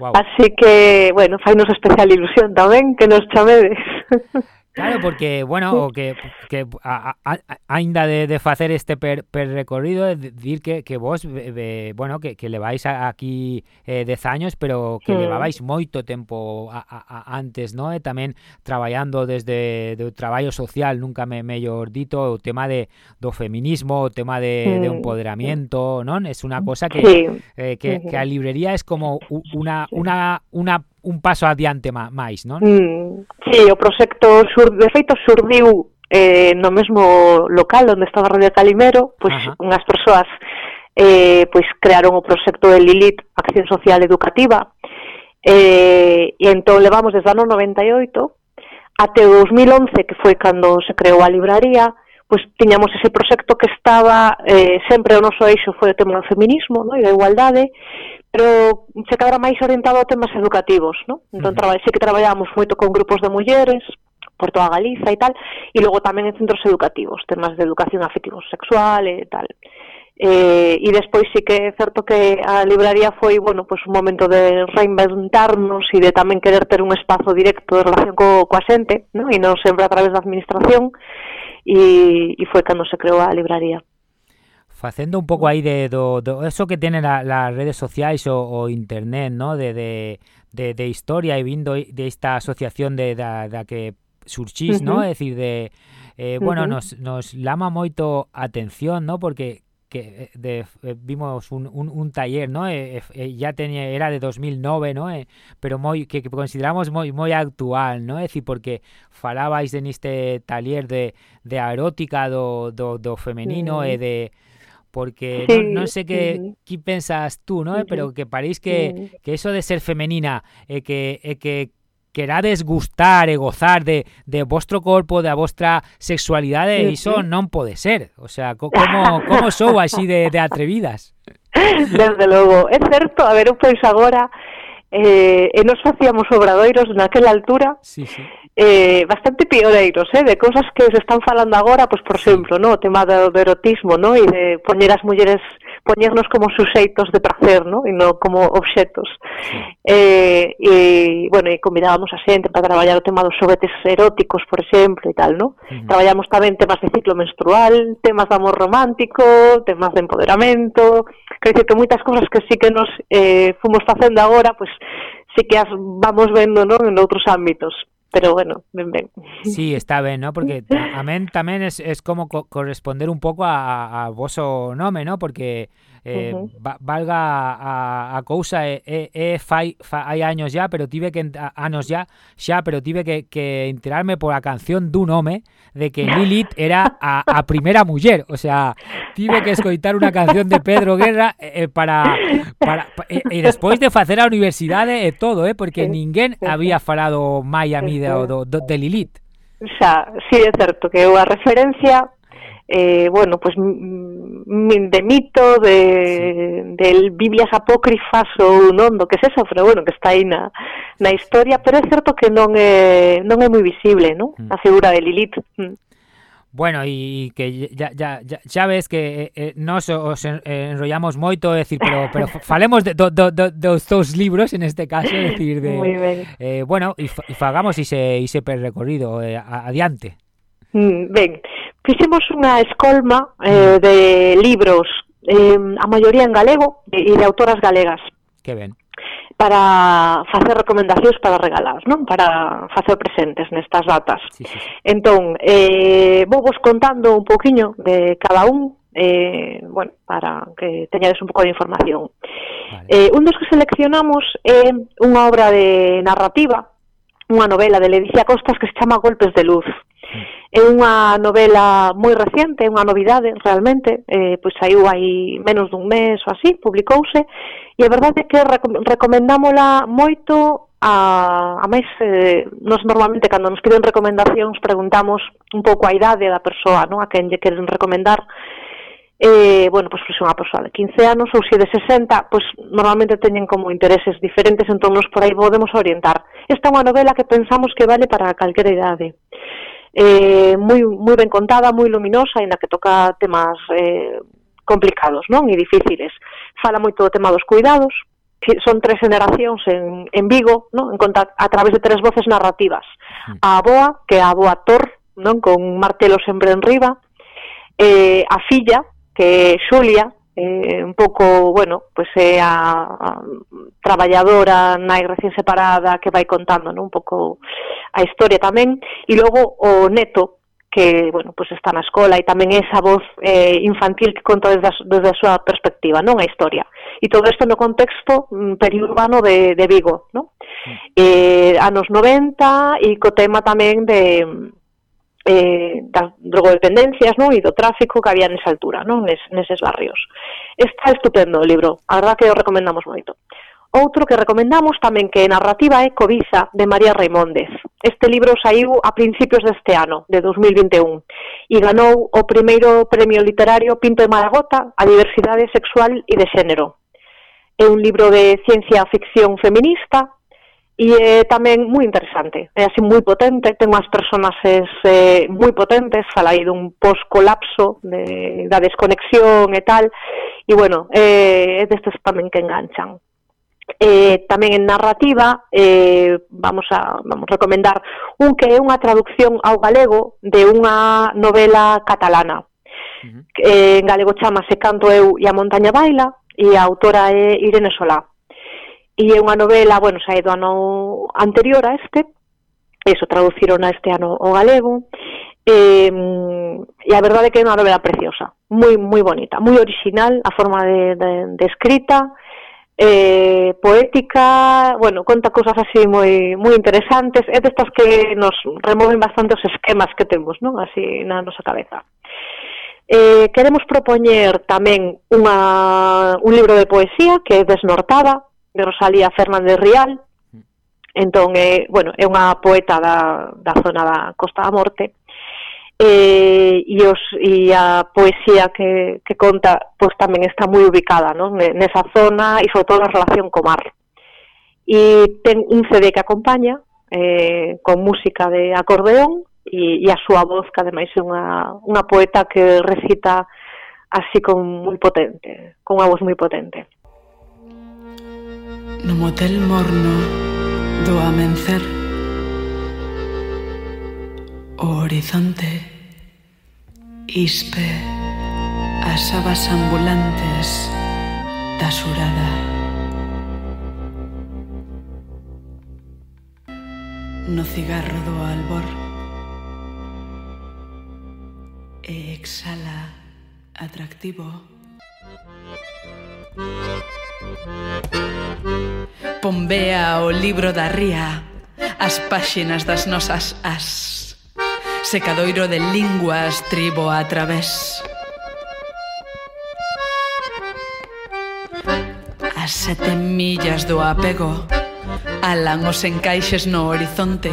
Wow. Así que, bueno, fainos especial ilusión tamén que nos chamedes. [laughs] Claro, porque, bueno, o que, que a, a, ainda de, de facer este per, per recorrido, de decir que, que vos, de, bueno, que, que levais aquí eh, 10 años, pero que mm. levabais moito tempo a, a, antes, ¿no? E tamén traballando desde o traballo social, nunca me mellor dito, o tema de do feminismo, o tema de, mm. de empoderamiento, non? Es unha cosa que, sí. eh, que, que a librería es como una, una, una un paso adiante máis, non? Mm, sí, o proxecto sur, de feito surdiu eh, no mesmo local onde estaba Radio Calimero, pois Ajá. unhas persoas eh, pois crearon o proxecto de Lilith, Acción Social Educativa, eh, e entón levamos desde o ano 98 até o 2011, que foi cando se creou a libraría, pois tiñamos ese proxecto que estaba eh, sempre o noso eixo foi o tema do feminismo no? e da igualdade pero se cadra máis orientado a temas educativos no? entón uh -huh. sí que traballábamos moito con grupos de mulleres por toda Galiza e tal e logo tamén en centros educativos temas de educación afectivo sexual e tal Eh, e despois sí que é certo que a libraría foi, bueno, pues un momento de reinventarnos e de tamén querer ter un espazo directo de relación co, coa xente, ¿no? e non sempre a través da administración e, e foi cando se creou a libraría. Facendo un pouco aí de, do, do eso que tenen a, las redes sociais o, o internet, ¿no? de, de, de, de historia e vindo de esta asociación de, da, da que surchís, uh -huh. ¿no? É dicir, de eh, bueno, uh -huh. nos, nos lama moito atención, ¿no? Porque que de, de, vimos un, un, un taller, ¿no? Eh, eh, ya tenía era de 2009, ¿no? Eh, pero moi que, que consideramos moi moi actual, ¿no? É dicir, porque falabais en este taller de de erótica do do, do femenino e de porque sí, non, non sei que sí. que pensas tú, ¿no? Sí, pero que parís que, sí. que eso de ser femenina e que e que querades gustar e gozar de, de vostro corpo, da vostra sexualidade, sí, iso sí. non pode ser. O sea, co, como, como [laughs] sou así de, de atrevidas? Desde logo, é certo, a ver, eu pois agora eh, e nos facíamos obradoiros naquela altura sí, sí. Eh, bastante pioreiros, eh, de cousas que se están falando agora, pois por exemplo, no, o tema do, do erotismo, no, e de poñer as mulleres poñernos como suxeitos de prazer, ¿no? e non como obxetos. Sí. Eh, e, bueno, e convidábamos a xente para traballar o tema dos xoguetes eróticos, por exemplo, e tal, ¿no? Uh -huh. Traballamos tamén temas de ciclo menstrual, temas de amor romántico, temas de empoderamento, quer dizer que moitas cousas que sí que nos eh, fomos facendo agora, pois pues, sí que as vamos vendo, ¿no? en outros ámbitos. Pero bueno, ben ben. Sí, [laughs] está ben, ¿no? Porque tamén tamén es, es como co corresponder un pouco a, a voso nome, ¿no? Porque eh, uh -huh. va, valga a, a cousa e é, é fai, fai, hai años ya, pero tive que anos ya, xa, pero tive que, que enterarme por a canción dun home de que Lilith era a, a primeira muller, o sea, tive que escoitar unha canción de Pedro Guerra eh, eh para, para e, e despois de facer a universidade e todo, eh, porque ninguén había falado mai a mí de, do, do, de Lilith. Xa, sí, é certo que é a referencia eh, bueno, pues mm, mm, de mito, de, de Biblias apócrifas ou non, do que se eso, pero bueno, que está aí na, na historia, pero é certo que non é, non é moi visible, non? Mm. A figura de Lilith. Bueno, e que ya, ya, ya, ya ves que eh, eh nos os enrollamos moito, é decir, pero, pero [laughs] falemos de, do, do, do, dos teus libros en este caso, é decir, de, eh, bueno, e, e fagamos ese, ese percorrido eh, adiante. Ben, Fixemos unha escolma eh, de libros, eh, a maioría en galego e de autoras galegas. Que ben para facer recomendacións para regalar, non? Para facer presentes nestas datas. Sí, sí, sí. Entón, eh, vou vos contando un poquinho de cada un, eh, bueno, para que teñades un pouco de información. Vale. Eh, un dos que seleccionamos é unha obra de narrativa unha novela de Ledicia Costas que se chama Golpes de Luz. É unha novela moi reciente, é unha novidade realmente, eh, pois saiu aí menos dun mes ou así, publicouse, e a verdade é que recomendámola moito a, a máis eh, nos normalmente cando nos piden recomendacións preguntamos un pouco a idade da persoa, non? a quen lle queren recomendar eh, bueno, pois, pois unha persoa de 15 anos ou se de 60, pois normalmente teñen como intereses diferentes, entón nos por aí podemos orientar. Esta é unha novela que pensamos que vale para calquera idade. Eh, moi, moi ben contada, moi luminosa, aínda que toca temas eh, complicados non e difíciles. Fala moito do tema dos cuidados, son tres generacións en, en Vigo, non? En conta, a través de tres voces narrativas. Mm. A aboa, que é a aboa Tor, non? con un martelo sempre en riba, eh, a filla, que Xulia, eh, un pouco, bueno, pois pues é a, a traballadora nai recién separada que vai contando non? un pouco a historia tamén e logo o neto que, bueno, pois pues está na escola e tamén esa voz eh, infantil que conta desde a, desde a súa perspectiva, non a historia. E todo isto no contexto mm, periurbano de, de Vigo, non? Eh, anos 90 e co tema tamén de, mm, eh, das drogodependencias non? e do tráfico que había nesa altura, non? Nes, neses barrios. Está estupendo o libro, a verdad que o recomendamos moito. Outro que recomendamos tamén que é Narrativa e Covisa de María Raimóndez. Este libro saiu a principios deste ano, de 2021, e ganou o primeiro premio literario Pinto de Maragota a diversidade sexual e de xénero. É un libro de ciencia ficción feminista e é tamén moi interesante, é así moi potente, ten unhas personaxes eh, moi potentes, falai dun post-colapso de, da desconexión e tal, e bueno, eh, é destes tamén que enganchan. Eh, tamén en narrativa eh, vamos a vamos a recomendar un que é unha traducción ao galego de unha novela catalana. Uh -huh. eh, en galego chamase Canto eu e a montaña baila e a autora é Irene Solá E é unha novela, bueno, sae do ano anterior a este, eso traduciron a este ano o galego, e, e a verdade é que é unha novela preciosa, moi moi bonita, moi original a forma de, de, de escrita, eh, poética, bueno, conta cousas así moi moi interesantes, é destas que nos removen bastante os esquemas que temos, non? Así na nosa cabeza. Eh, queremos propoñer tamén unha, un libro de poesía que é Desnortada, de Rosalía Fernández Rial. Entón, é, bueno, é unha poeta da, da zona da Costa da Morte e, e, os, e a poesía que, que conta pois tamén está moi ubicada non? nesa zona e sobre todo na relación co mar. E ten un CD que acompaña eh, con música de acordeón e, e a súa voz que ademais é unha, unha poeta que recita así con moi potente, con unha voz moi potente no motel morno do amencer o horizonte ispe as abas ambulantes da surada no cigarro do albor e exhala atractivo Thank you. Pombea o libro da ría As páxinas das nosas as. Secadoiro de linguas tribo a través. As sete millas do apego Alan os encaixes no horizonte.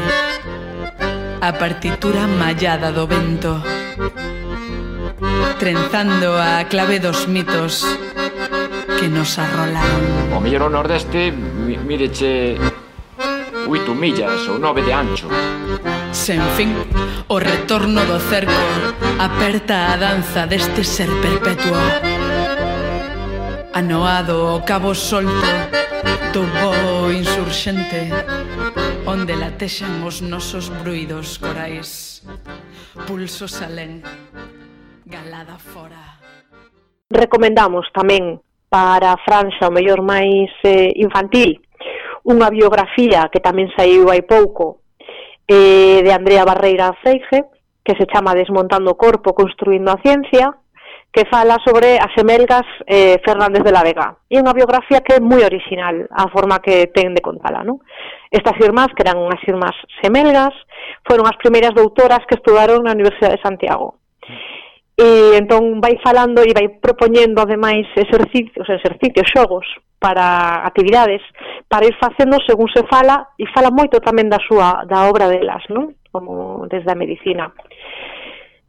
A partitura mallada do vento Trenzando a clave dos mitos que nos arrolaron. O mellor o nordeste, mireche, oito millas ou nove de ancho. Sen fin, o retorno do cerco aperta a danza deste ser perpetuo. Anoado o cabo solto do voo insurxente onde latexan os nosos bruidos corais. Pulsos alén, galada fora. Recomendamos tamén para a franxa, o mellor máis eh, infantil, unha biografía que tamén saiu hai pouco eh, de Andrea Barreira Feige que se chama Desmontando o Corpo, Construindo a Ciencia, que fala sobre as emelgas eh, Fernández de la Vega. E unha biografía que é moi original, a forma que ten de contala. Non? Estas irmás, que eran unhas irmás semelgas, foron as primeiras doutoras que estudaron na Universidade de Santiago. Sí e entón vai falando e vai propoñendo ademais exercicios, exercicios, xogos para actividades para ir facendo según se fala e fala moito tamén da súa da obra delas, non? Como desde a medicina.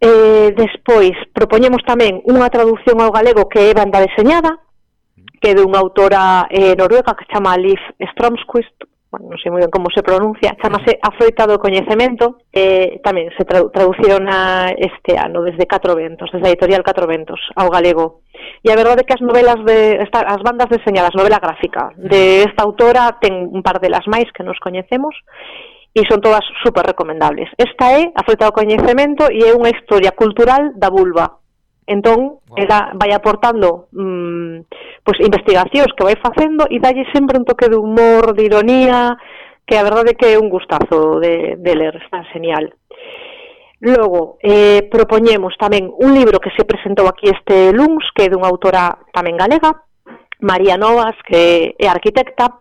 Eh, despois propoñemos tamén unha traducción ao galego que é banda deseñada, que é dunha autora eh, noruega que chama Liv Stromsquist, bueno, non sei moi ben como se pronuncia, chamase A Froita do Coñecemento, eh, tamén se tradu traduciron a este ano desde Catro Ventos, desde a editorial Catro Ventos ao galego. E a verdade é que as novelas de esta, as bandas deseñadas, novela gráfica de esta autora ten un par de las máis que nos coñecemos e son todas super recomendables. Esta é A Froita do Coñecemento e é unha historia cultural da vulva, Entón, wow. ela vai aportando mmm, pois, investigacións que vai facendo e dalle sempre un toque de humor, de ironía, que a verdade que é un gustazo de, de ler, está genial. Logo, eh, propoñemos tamén un libro que se presentou aquí este LUNS, que é dunha autora tamén galega, María Novas, que é arquitecta,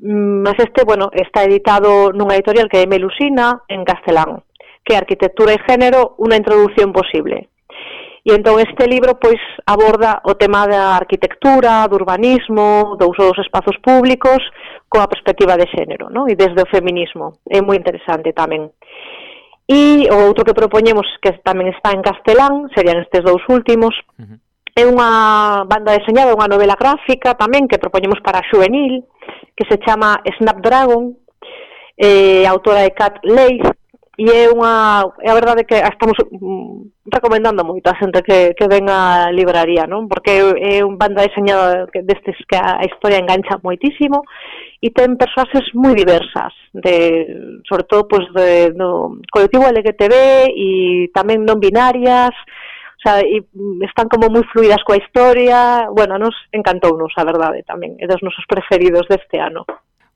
mm, mas este, bueno, está editado nunha editorial que é Melusina, en castelán, que é Arquitectura e Género, unha introducción posible. E entón este libro pois aborda o tema da arquitectura, do urbanismo, do uso dos espazos públicos coa perspectiva de xénero, non? E desde o feminismo. É moi interesante tamén. E o outro que propoñemos que tamén está en castelán, serían estes dous últimos, uh -huh. É unha banda deseñada, unha novela gráfica tamén que propoñemos para xuvenil, que se chama Snapdragon, eh, autora de Cat Leith, e é unha é a verdade que estamos mm, recomendando moito a xente que, que ven á libraría, non? Porque é un banda deseñada destes que a historia engancha moitísimo e ten persoases moi diversas, de, sobre todo pois, de, do colectivo LGTB e tamén non binarias, o sea, e están como moi fluidas coa historia, bueno, nos encantounos, a verdade, tamén, é dos nosos preferidos deste ano.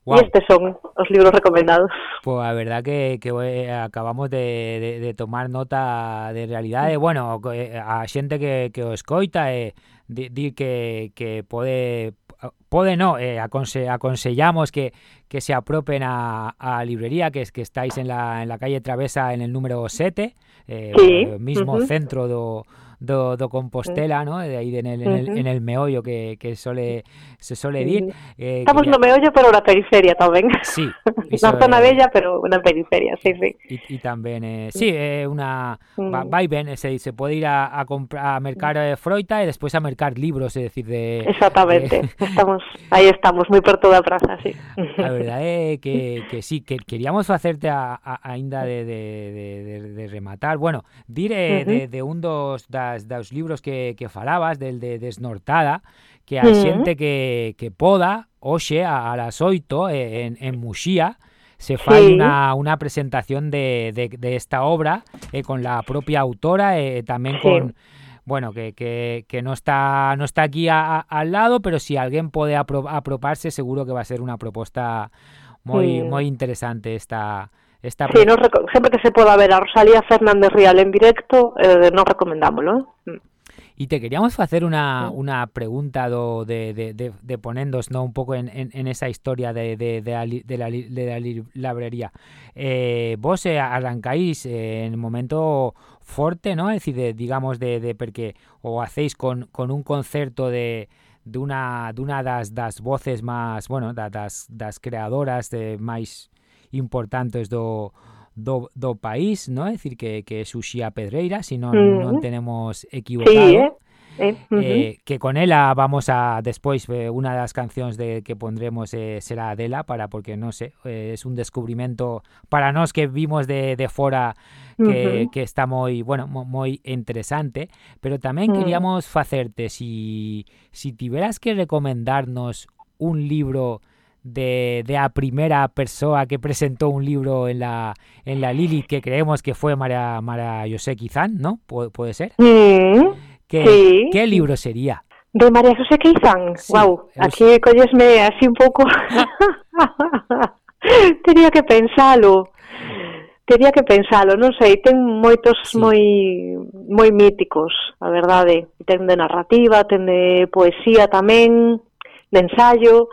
Wow. E estes son os libros recomendados. Pois pues a verdad que, que eh, acabamos de, de, de tomar nota de realidade. Mm. Bueno, eh, a xente que, que o escoita e eh, di, di que, que pode pode no, eh, aconse, aconsellamos que, que se apropen a, a librería que es que estáis en la, en la calle Travesa en el número 7, eh, sí. o, mismo uh -huh. centro do do, do Compostela, ¿no? De aí en el, en el, en el meollo que, que sole, se sole dir. Eh, Estamos que no meollo, pero na periferia tamén. Sí. [laughs] na zona bella, pero na periferia, sí, sí. E tamén, eh, sí, eh, unha... Mm. Vai ben, se, se pode ir a, a, comprar, a mercar eh, froita e despois a mercar libros, é decir, de... Exactamente, de... [laughs] estamos, aí estamos, moi perto da praza, sí. A verdade é que, que sí, que queríamos facerte a, a, ainda de, de, de, de, de rematar, bueno, dir eh, uh -huh. de, de un dos da das, dos libros que, que falabas, del de Desnortada, que mm. xente que, que poda, hoxe a, a las oito en, en Muxía, se fai sí. una, una presentación de, de, de esta obra eh, con la propia autora e eh, tamén sí. con bueno, que, que, que no está no está aquí a, a, al lado, pero si alguén pode apro, aproparse, seguro que va a ser unha proposta moi sí. moi interesante esta Esta sí, nos sempre que se poda ver a Rosalía Fernández Rial en directo, eh, non recomendámoslo. Eh? E te queríamos facer unha, unha pregunta do, de, de, de, de ponendos no un pouco en, en, en esa historia de, de, de, la, de, la, de la librería. Eh, vos eh, arrancáis eh, en momento forte, ¿no? Es decir, de, digamos, de, de porque o hacéis con, con un concerto de dunha, dunha das, das voces máis, bueno, das, das creadoras de máis importantes do, do, do país, ¿no? Es decir, que, que é Xuxía Pedreira, si mm. non tenemos equivocado. Sí, eh? Eh, uh -huh. eh, que con ela vamos a despois eh, unha das cancións de que pondremos eh, será dela para porque sei, eh, es un descubrimento para nós que vimos de, de fora que, uh -huh. que está moi, bueno, moi interesante, pero uh -huh. queríamos facerte si si tiveras que recomendarnos un libro de, de a primera persoa que presentó un libro en la en la Lilith que creemos que fue Mara Mara José Quizán, ¿no? ¿Puede, puede ser? Mm. ¿Qué, Sí. ¿Qué libro sería? De María José Queizán. Sí, wow, aquí collesme así un pouco [laughs] Tería que pensalo. Tería que pensalo, non sei, ten moitos sí. moi moi míticos, a verdade. Ten de narrativa, ten de poesía tamén, de ensayo.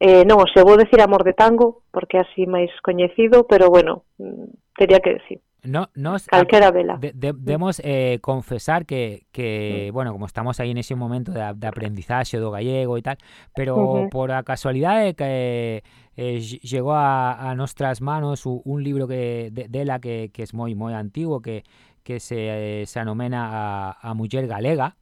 Eh, non, se vou decir Amor de Tango, porque é así máis coñecido, pero bueno, mm, tería que decir. No, nos, Calquera vela. de, de, debemos eh, confesar que, que, bueno, como estamos aí nese momento de, de aprendizaxe do gallego e tal, pero por a casualidade que eh, lle- llegou a, a nostras manos un libro que de, dela que, que es moi moi antigo que, que se, eh, se anomena a, a Muller Galega,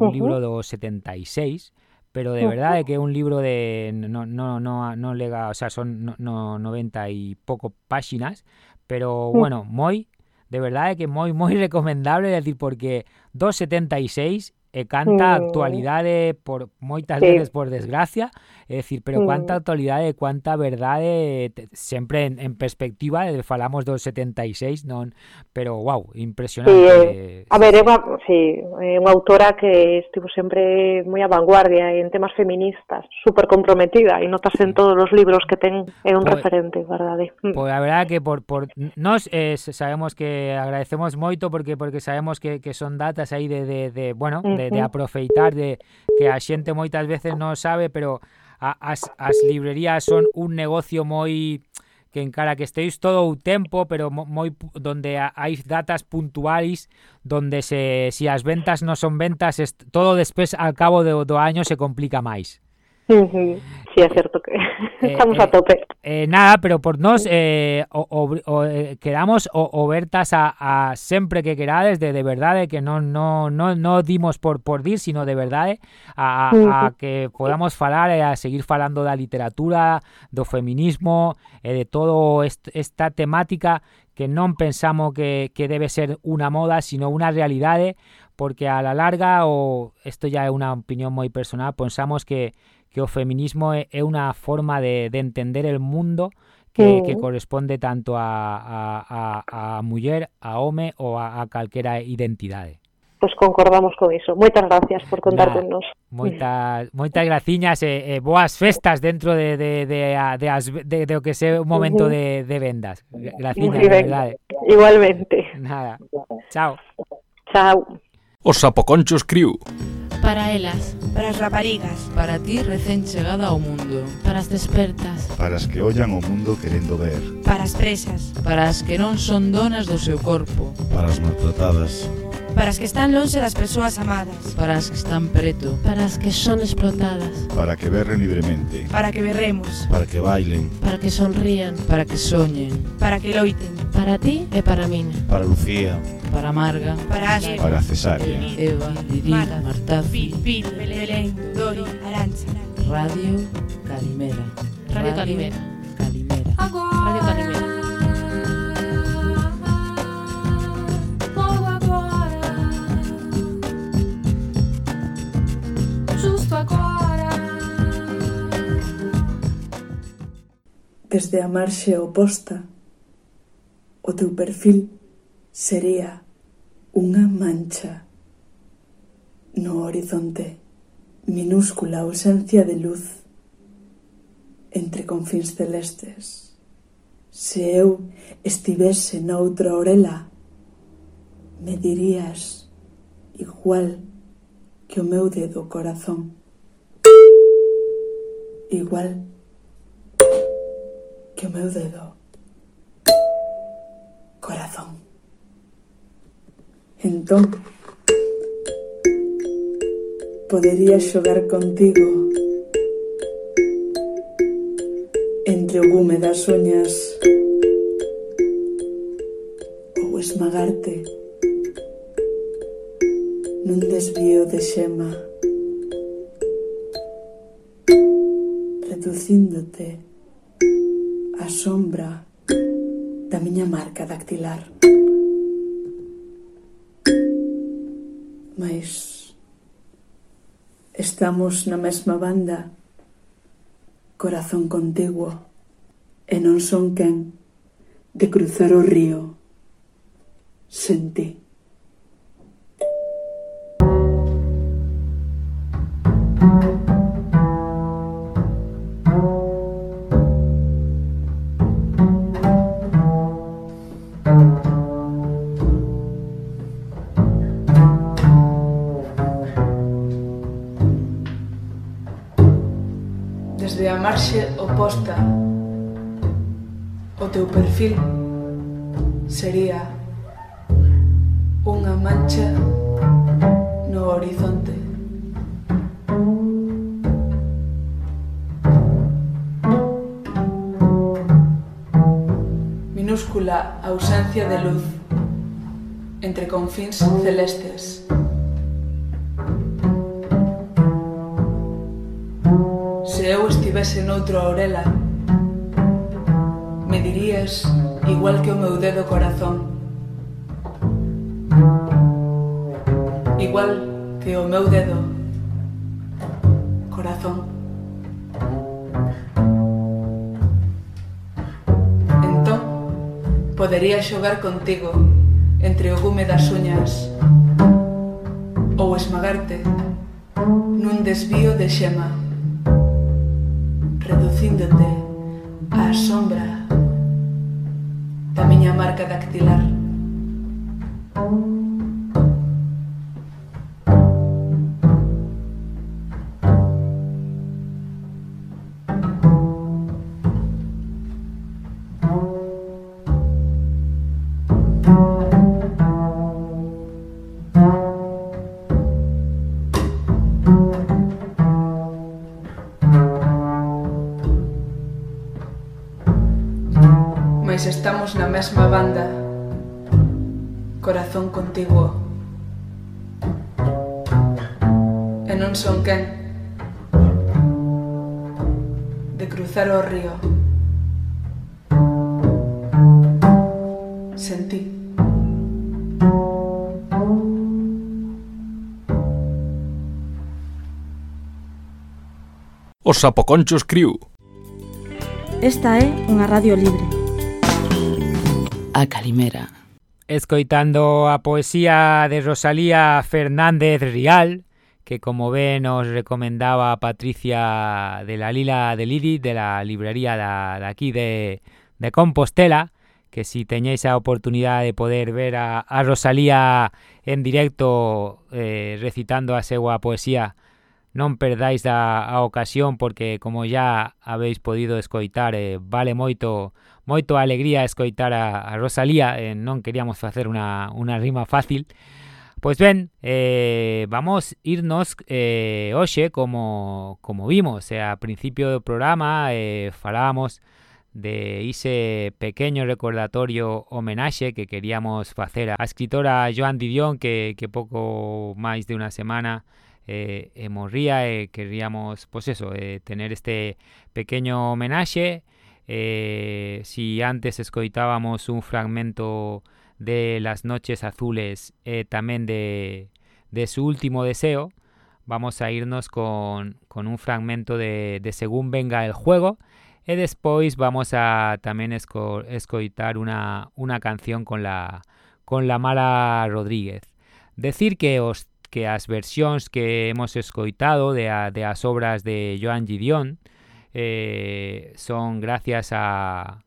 un Ujú. libro do 76, Pero de verdade de que un libro de no, no, no, no lega, o sea, son no, no 90 e pouco páxinas, pero mm. bueno, moi de verdade que moi moi [laughs] recomendable, é decir, porque 276 e eh, canta mm. actualidade por moitas sí. veces por desgracia É dicir, pero cuánta actualidade, cuánta verdade, eh, sempre en, en perspectiva, eh, falamos do 76, non? Pero, wow, impresionante. Sí, eh, a ver, é unha, sí, eh, é unha autora que estivo sempre moi a vanguardia en temas feministas, super comprometida, e notas en mm. todos os libros que ten, é un pues, referente, verdade. Pois mm. pues, a verdade que por, por nós eh, sabemos que agradecemos moito porque porque sabemos que, que son datas aí de, de, de bueno, de, de aproveitar de que a xente moitas veces non sabe, pero a, as, as librerías son un negocio moi que encara que esteis todo o tempo, pero moi donde hai datas puntuais donde se si as ventas non son ventas, todo despois al cabo do, do año se complica máis. Sí, é certo que estamos eh, a tope. Eh, nada, pero por nos eh, o, o, o, eh, quedamos o, obertas a, a sempre que querades de, de verdade que non no, no, no dimos por por dir, sino de verdade a, a, a que podamos falar e a seguir falando da literatura, do feminismo e de todo est, esta temática que non pensamos que, que debe ser unha moda, sino unha realidade, porque a la larga, o isto ya é unha opinión moi personal, pensamos que que o feminismo é, é unha forma de, de entender el mundo que, que corresponde tanto a, a, a, a muller, a home ou a, a calquera identidade. Pois concordamos con iso. Moitas gracias por contar Nada, con nos. Moitas, moitas graciñas e, e boas festas dentro de, de, de, de, as, de, de o que se un momento Ujú. de, de vendas. Graciñas, de verdade. Igualmente. Nada. Chao. Chao. Os Sapoconchos Crew. Para elas. Para as raparigas. Para ti recén chegada ao mundo. Para as despertas. Para as que ollan o mundo querendo ver. Para as presas. Para as que non son donas do seu corpo. Para as maltratadas. Para as que están longe das persoas amadas. Para as que están preto. Para as que son explotadas. Para que berren libremente. Para que berremos. Para que bailen. Para que sonrían. Para que soñen. Para que loiten. Para ti e para min. Para Lucía. Para Marga. Para Ashley. Para Cesárea. Eva, Lili, Marta, Marta Pil, Pil, Belén, Dori, Arancha. Radio Calimera. Radio Calimera. Calimera. Radio Calimera. justo agora. Desde a marxe oposta, o teu perfil sería unha mancha no horizonte, minúscula ausencia de luz entre confins celestes. Se eu estivese noutra orela, me dirías igual que o meu dedo corazón igual que o meu dedo. Corazón. Entón, podería xogar contigo entre o gume das uñas ou esmagarte nun desvío de xema. reducíndote a sombra da miña marca dactilar. Mas estamos na mesma banda, corazón contiguo, e non son quen de cruzar o río sen ti. resposta o teu perfil sería unha mancha no horizonte. Minúscula ausencia de luz entre confins celestes. tivese noutra orela Me dirías igual que o meu dedo corazón Igual que o meu dedo corazón Entón podería xogar contigo entre o gume das uñas ou esmagarte nun desvío de xema. mais estamos na mesma banda. Corazón contiguo E non son quen. De cruzar o río. Sentí Os Sapoconchos Crew. Esta é unha radio libre a Calimera. Escoitando a poesía de Rosalía Fernández Rial, que como ve nos recomendaba Patricia de la Lila de Lidi, de la librería da, de aquí de, de Compostela, que si teñéis a oportunidade de poder ver a, a Rosalía en directo eh, recitando a súa poesía, non perdáis a, a ocasión porque como ya habéis podido escoitar, eh, vale moito moito alegría escoitar a, Rosalía eh, non queríamos facer unha, unha rima fácil Pois ben, eh, vamos irnos eh, como, como vimos eh, a principio do programa eh, falábamos de ese pequeño recordatorio homenaxe que queríamos facer a escritora Joan Didion que, que pouco máis de unha semana eh, eh, morría e queríamos, pues eso, eh, tener este pequeño homenaxe. Eh, si antes escoitábamos un fragmento de Las Noches Azules eh, tamén de, de su último deseo, vamos a irnos con, con un fragmento de, Según venga el juego e despois vamos a tamén esco, escoitar una, una canción con la, con la Mara Rodríguez. Decir que os que as versións que hemos escoitado de, a, de as obras de Joan Gidión eh, son gracias a,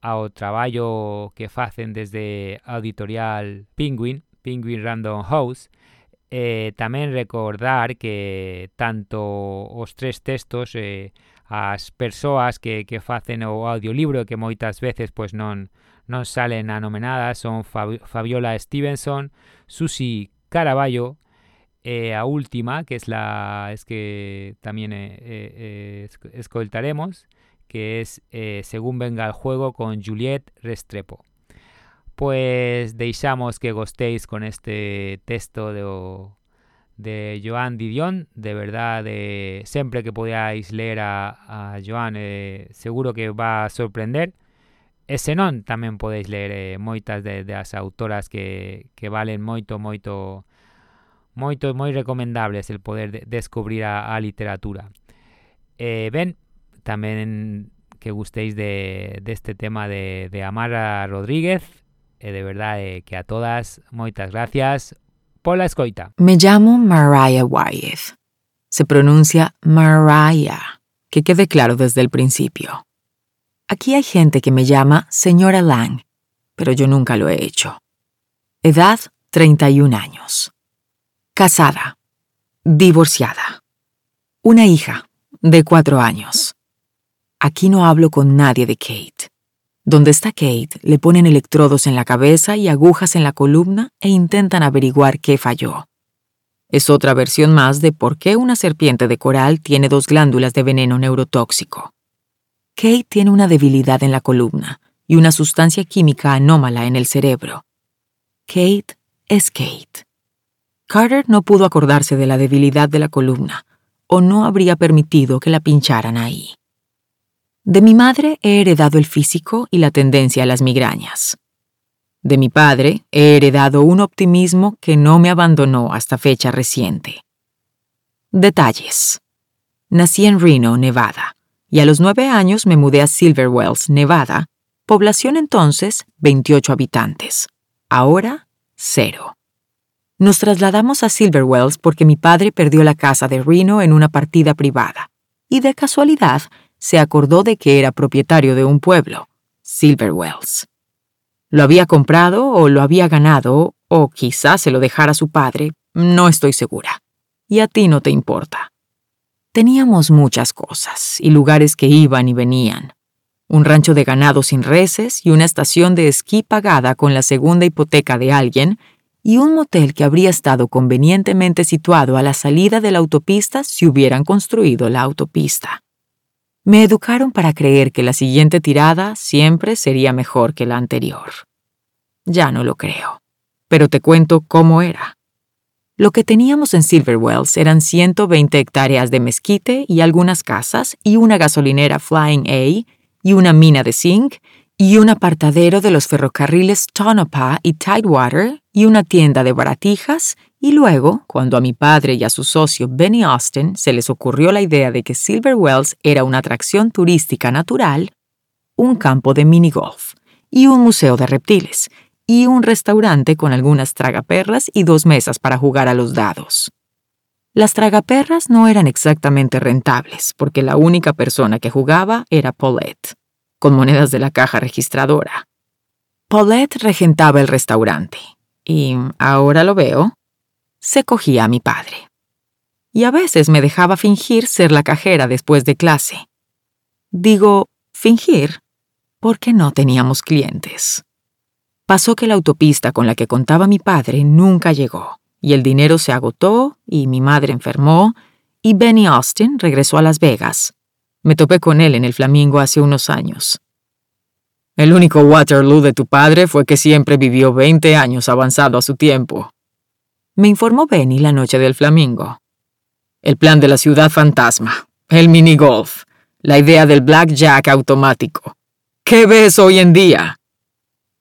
ao traballo que facen desde a editorial Penguin, Penguin Random House, eh, tamén recordar que tanto os tres textos eh, as persoas que, que facen o audiolibro que moitas veces pois non non salen anomenadas son Fabiola Stevenson, Susi Caraballo, e a última, que es la es que también eh, eh, escoltaremos, que es eh, Según venga el juego con Juliette Restrepo. Pues deixamos que gostéis con este texto do, de Joan Didion, de verdad, de, sempre que podáis ler a, a Joan, eh, seguro que va a sorprender. E senón tamén podeis ler eh, moitas de, das autoras que, que valen moito, moito, moito, moi recomendables el poder de, descubrir a, literatura. Eh, ben, tamén que gustéis de, deste tema de, de Amara Rodríguez, e de verdade que a todas moitas gracias pola escoita. Me llamo Mariah Wyeth. Se pronuncia Mariah, que quede claro desde el principio. Aquí hay gente que me llama señora Lang, pero yo nunca lo he hecho. Edad 31 años. Casada. Divorciada. Una hija de cuatro años. Aquí no hablo con nadie de Kate. Donde está Kate, le ponen electrodos en la cabeza y agujas en la columna e intentan averiguar qué falló. Es otra versión más de por qué una serpiente de coral tiene dos glándulas de veneno neurotóxico. Kate tiene una debilidad en la columna y una sustancia química anómala en el cerebro. Kate es Kate. Carter no pudo acordarse de la debilidad de la columna, o no habría permitido que la pincharan ahí. De mi madre he heredado el físico y la tendencia a las migrañas. De mi padre he heredado un optimismo que no me abandonó hasta fecha reciente. Detalles. Nací en Reno, Nevada y a los nueve años me mudé a Silver Wells, Nevada, población entonces 28 habitantes, ahora cero. Nos trasladamos a Silver Wells porque mi padre perdió la casa de Reno en una partida privada, y de casualidad se acordó de que era propietario de un pueblo, Silver Wells. Lo había comprado o lo había ganado, o quizás se lo dejara su padre, no estoy segura. Y a ti no te importa. Teníamos muchas cosas y lugares que iban y venían. Un rancho de ganado sin reses y una estación de esquí pagada con la segunda hipoteca de alguien y un motel que habría estado convenientemente situado a la salida de la autopista si hubieran construido la autopista. Me educaron para creer que la siguiente tirada siempre sería mejor que la anterior. Ya no lo creo, pero te cuento cómo era. Lo que teníamos en Silver Wells eran 120 hectáreas de mezquite y algunas casas y una gasolinera Flying A y una mina de zinc y un apartadero de los ferrocarriles Tonopah y Tidewater y una tienda de baratijas y luego, cuando a mi padre y a su socio Benny Austin se les ocurrió la idea de que Silver Wells era una atracción turística natural, un campo de mini golf y un museo de reptiles y un restaurante con algunas tragaperras y dos mesas para jugar a los dados. Las tragaperras no eran exactamente rentables, porque la única persona que jugaba era Paulette, con monedas de la caja registradora. Paulette regentaba el restaurante, y, ahora lo veo, se cogía a mi padre. Y a veces me dejaba fingir ser la cajera después de clase. Digo, fingir, porque no teníamos clientes. Pasó que la autopista con la que contaba mi padre nunca llegó, y el dinero se agotó, y mi madre enfermó, y Benny Austin regresó a Las Vegas. Me topé con él en el Flamingo hace unos años. El único Waterloo de tu padre fue que siempre vivió 20 años avanzado a su tiempo. Me informó Benny la noche del Flamingo. El plan de la ciudad fantasma, el minigolf, la idea del blackjack automático. ¿Qué ves hoy en día?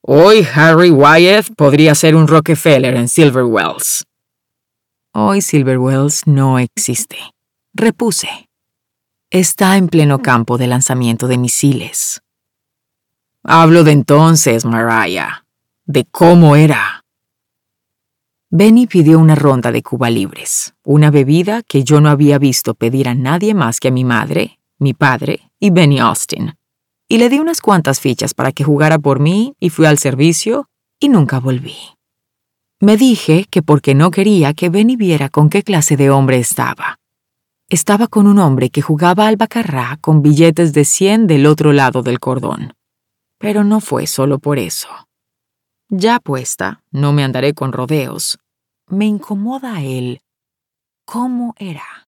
Hoy Harry Wyeth podría ser un Rockefeller en Silver Wells. Hoy Silver Wells no existe. Repuse. Está en pleno campo de lanzamiento de misiles. Hablo de entonces, Mariah, de cómo era. Benny pidió una ronda de Cuba Libres, una bebida que yo no había visto pedir a nadie más que a mi madre, mi padre y Benny Austin y le di unas cuantas fichas para que jugara por mí y fui al servicio y nunca volví. Me dije que porque no quería que Benny viera con qué clase de hombre estaba. Estaba con un hombre que jugaba al bacarrá con billetes de 100 del otro lado del cordón. Pero no fue solo por eso. Ya puesta, no me andaré con rodeos. Me incomoda a él. ¿Cómo era?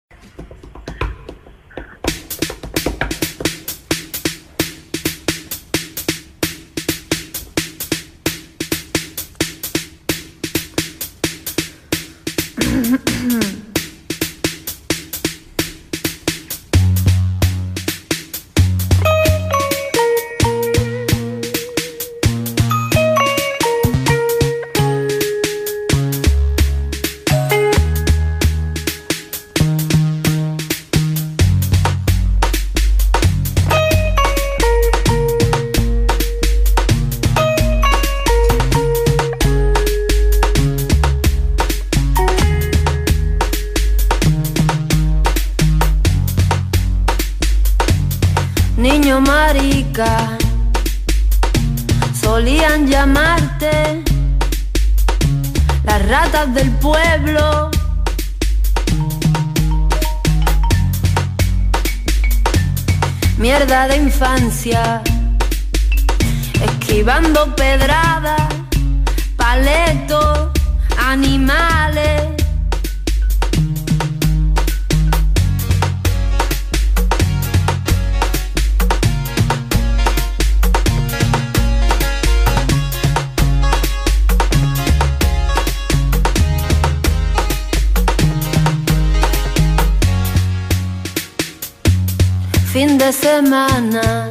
Semana,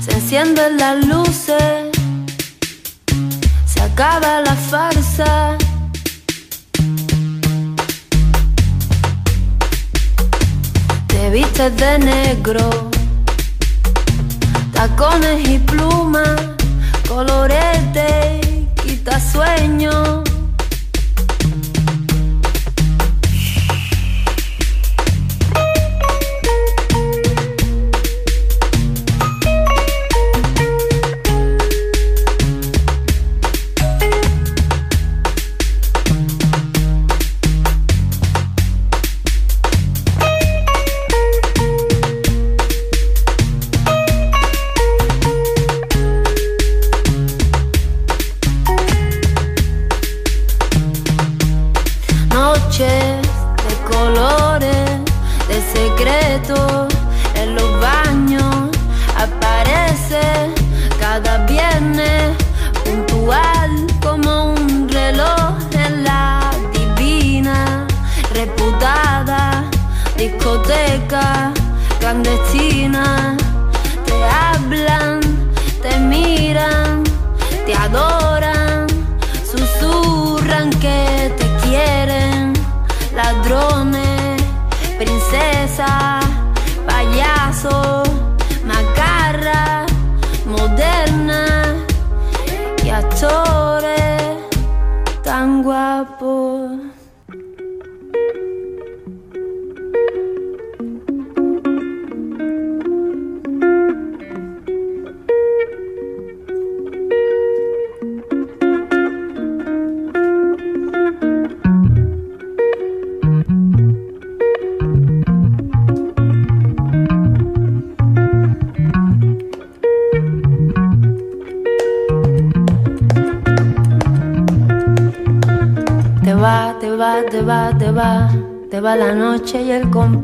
se encienden las luces, se acaba la farsa. Te vistes de negro,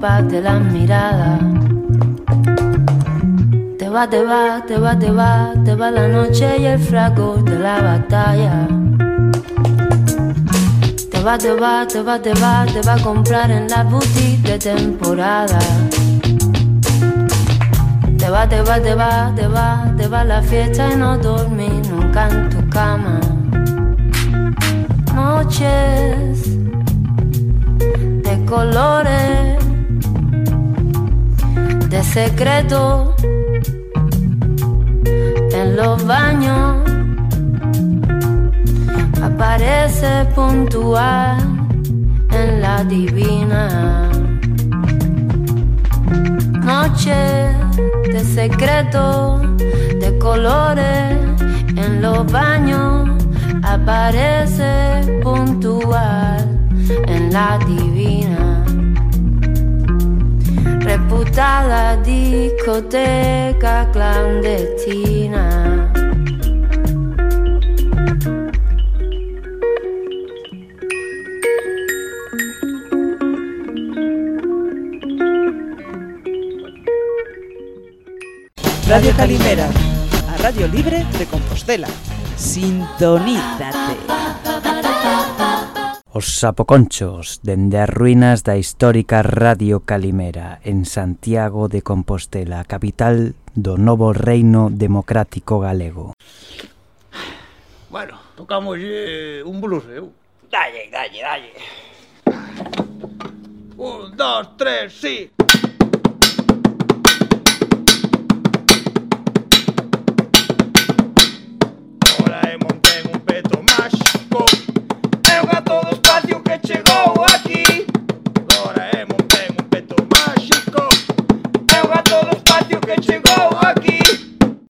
de las miradas. Te va, te va, te va, te va, te va la noche y el fragor de la batalla. Te va, te va, te va, te va, te va a comprar en la boutique de temporada. Te va, te va, te va, te va, te va la fiesta y no dormir nunca en tu cama. Noches de colores, secreto en los baños. Aparece puntual en la divina. Noches de secreto, de colores en los baños. Aparece puntual en la divina. Reputada discoteca clandestina. Radio Calimera, a Radio Libre de Compostela. Sintonízate. Os sapoconchos dende as ruínas da histórica Radio Calimera en Santiago de Compostela, capital do novo reino democrático galego. Bueno, tocamos eh, un blues, eu. Dalle, dalle, dalle. Un, dos, tres, sí.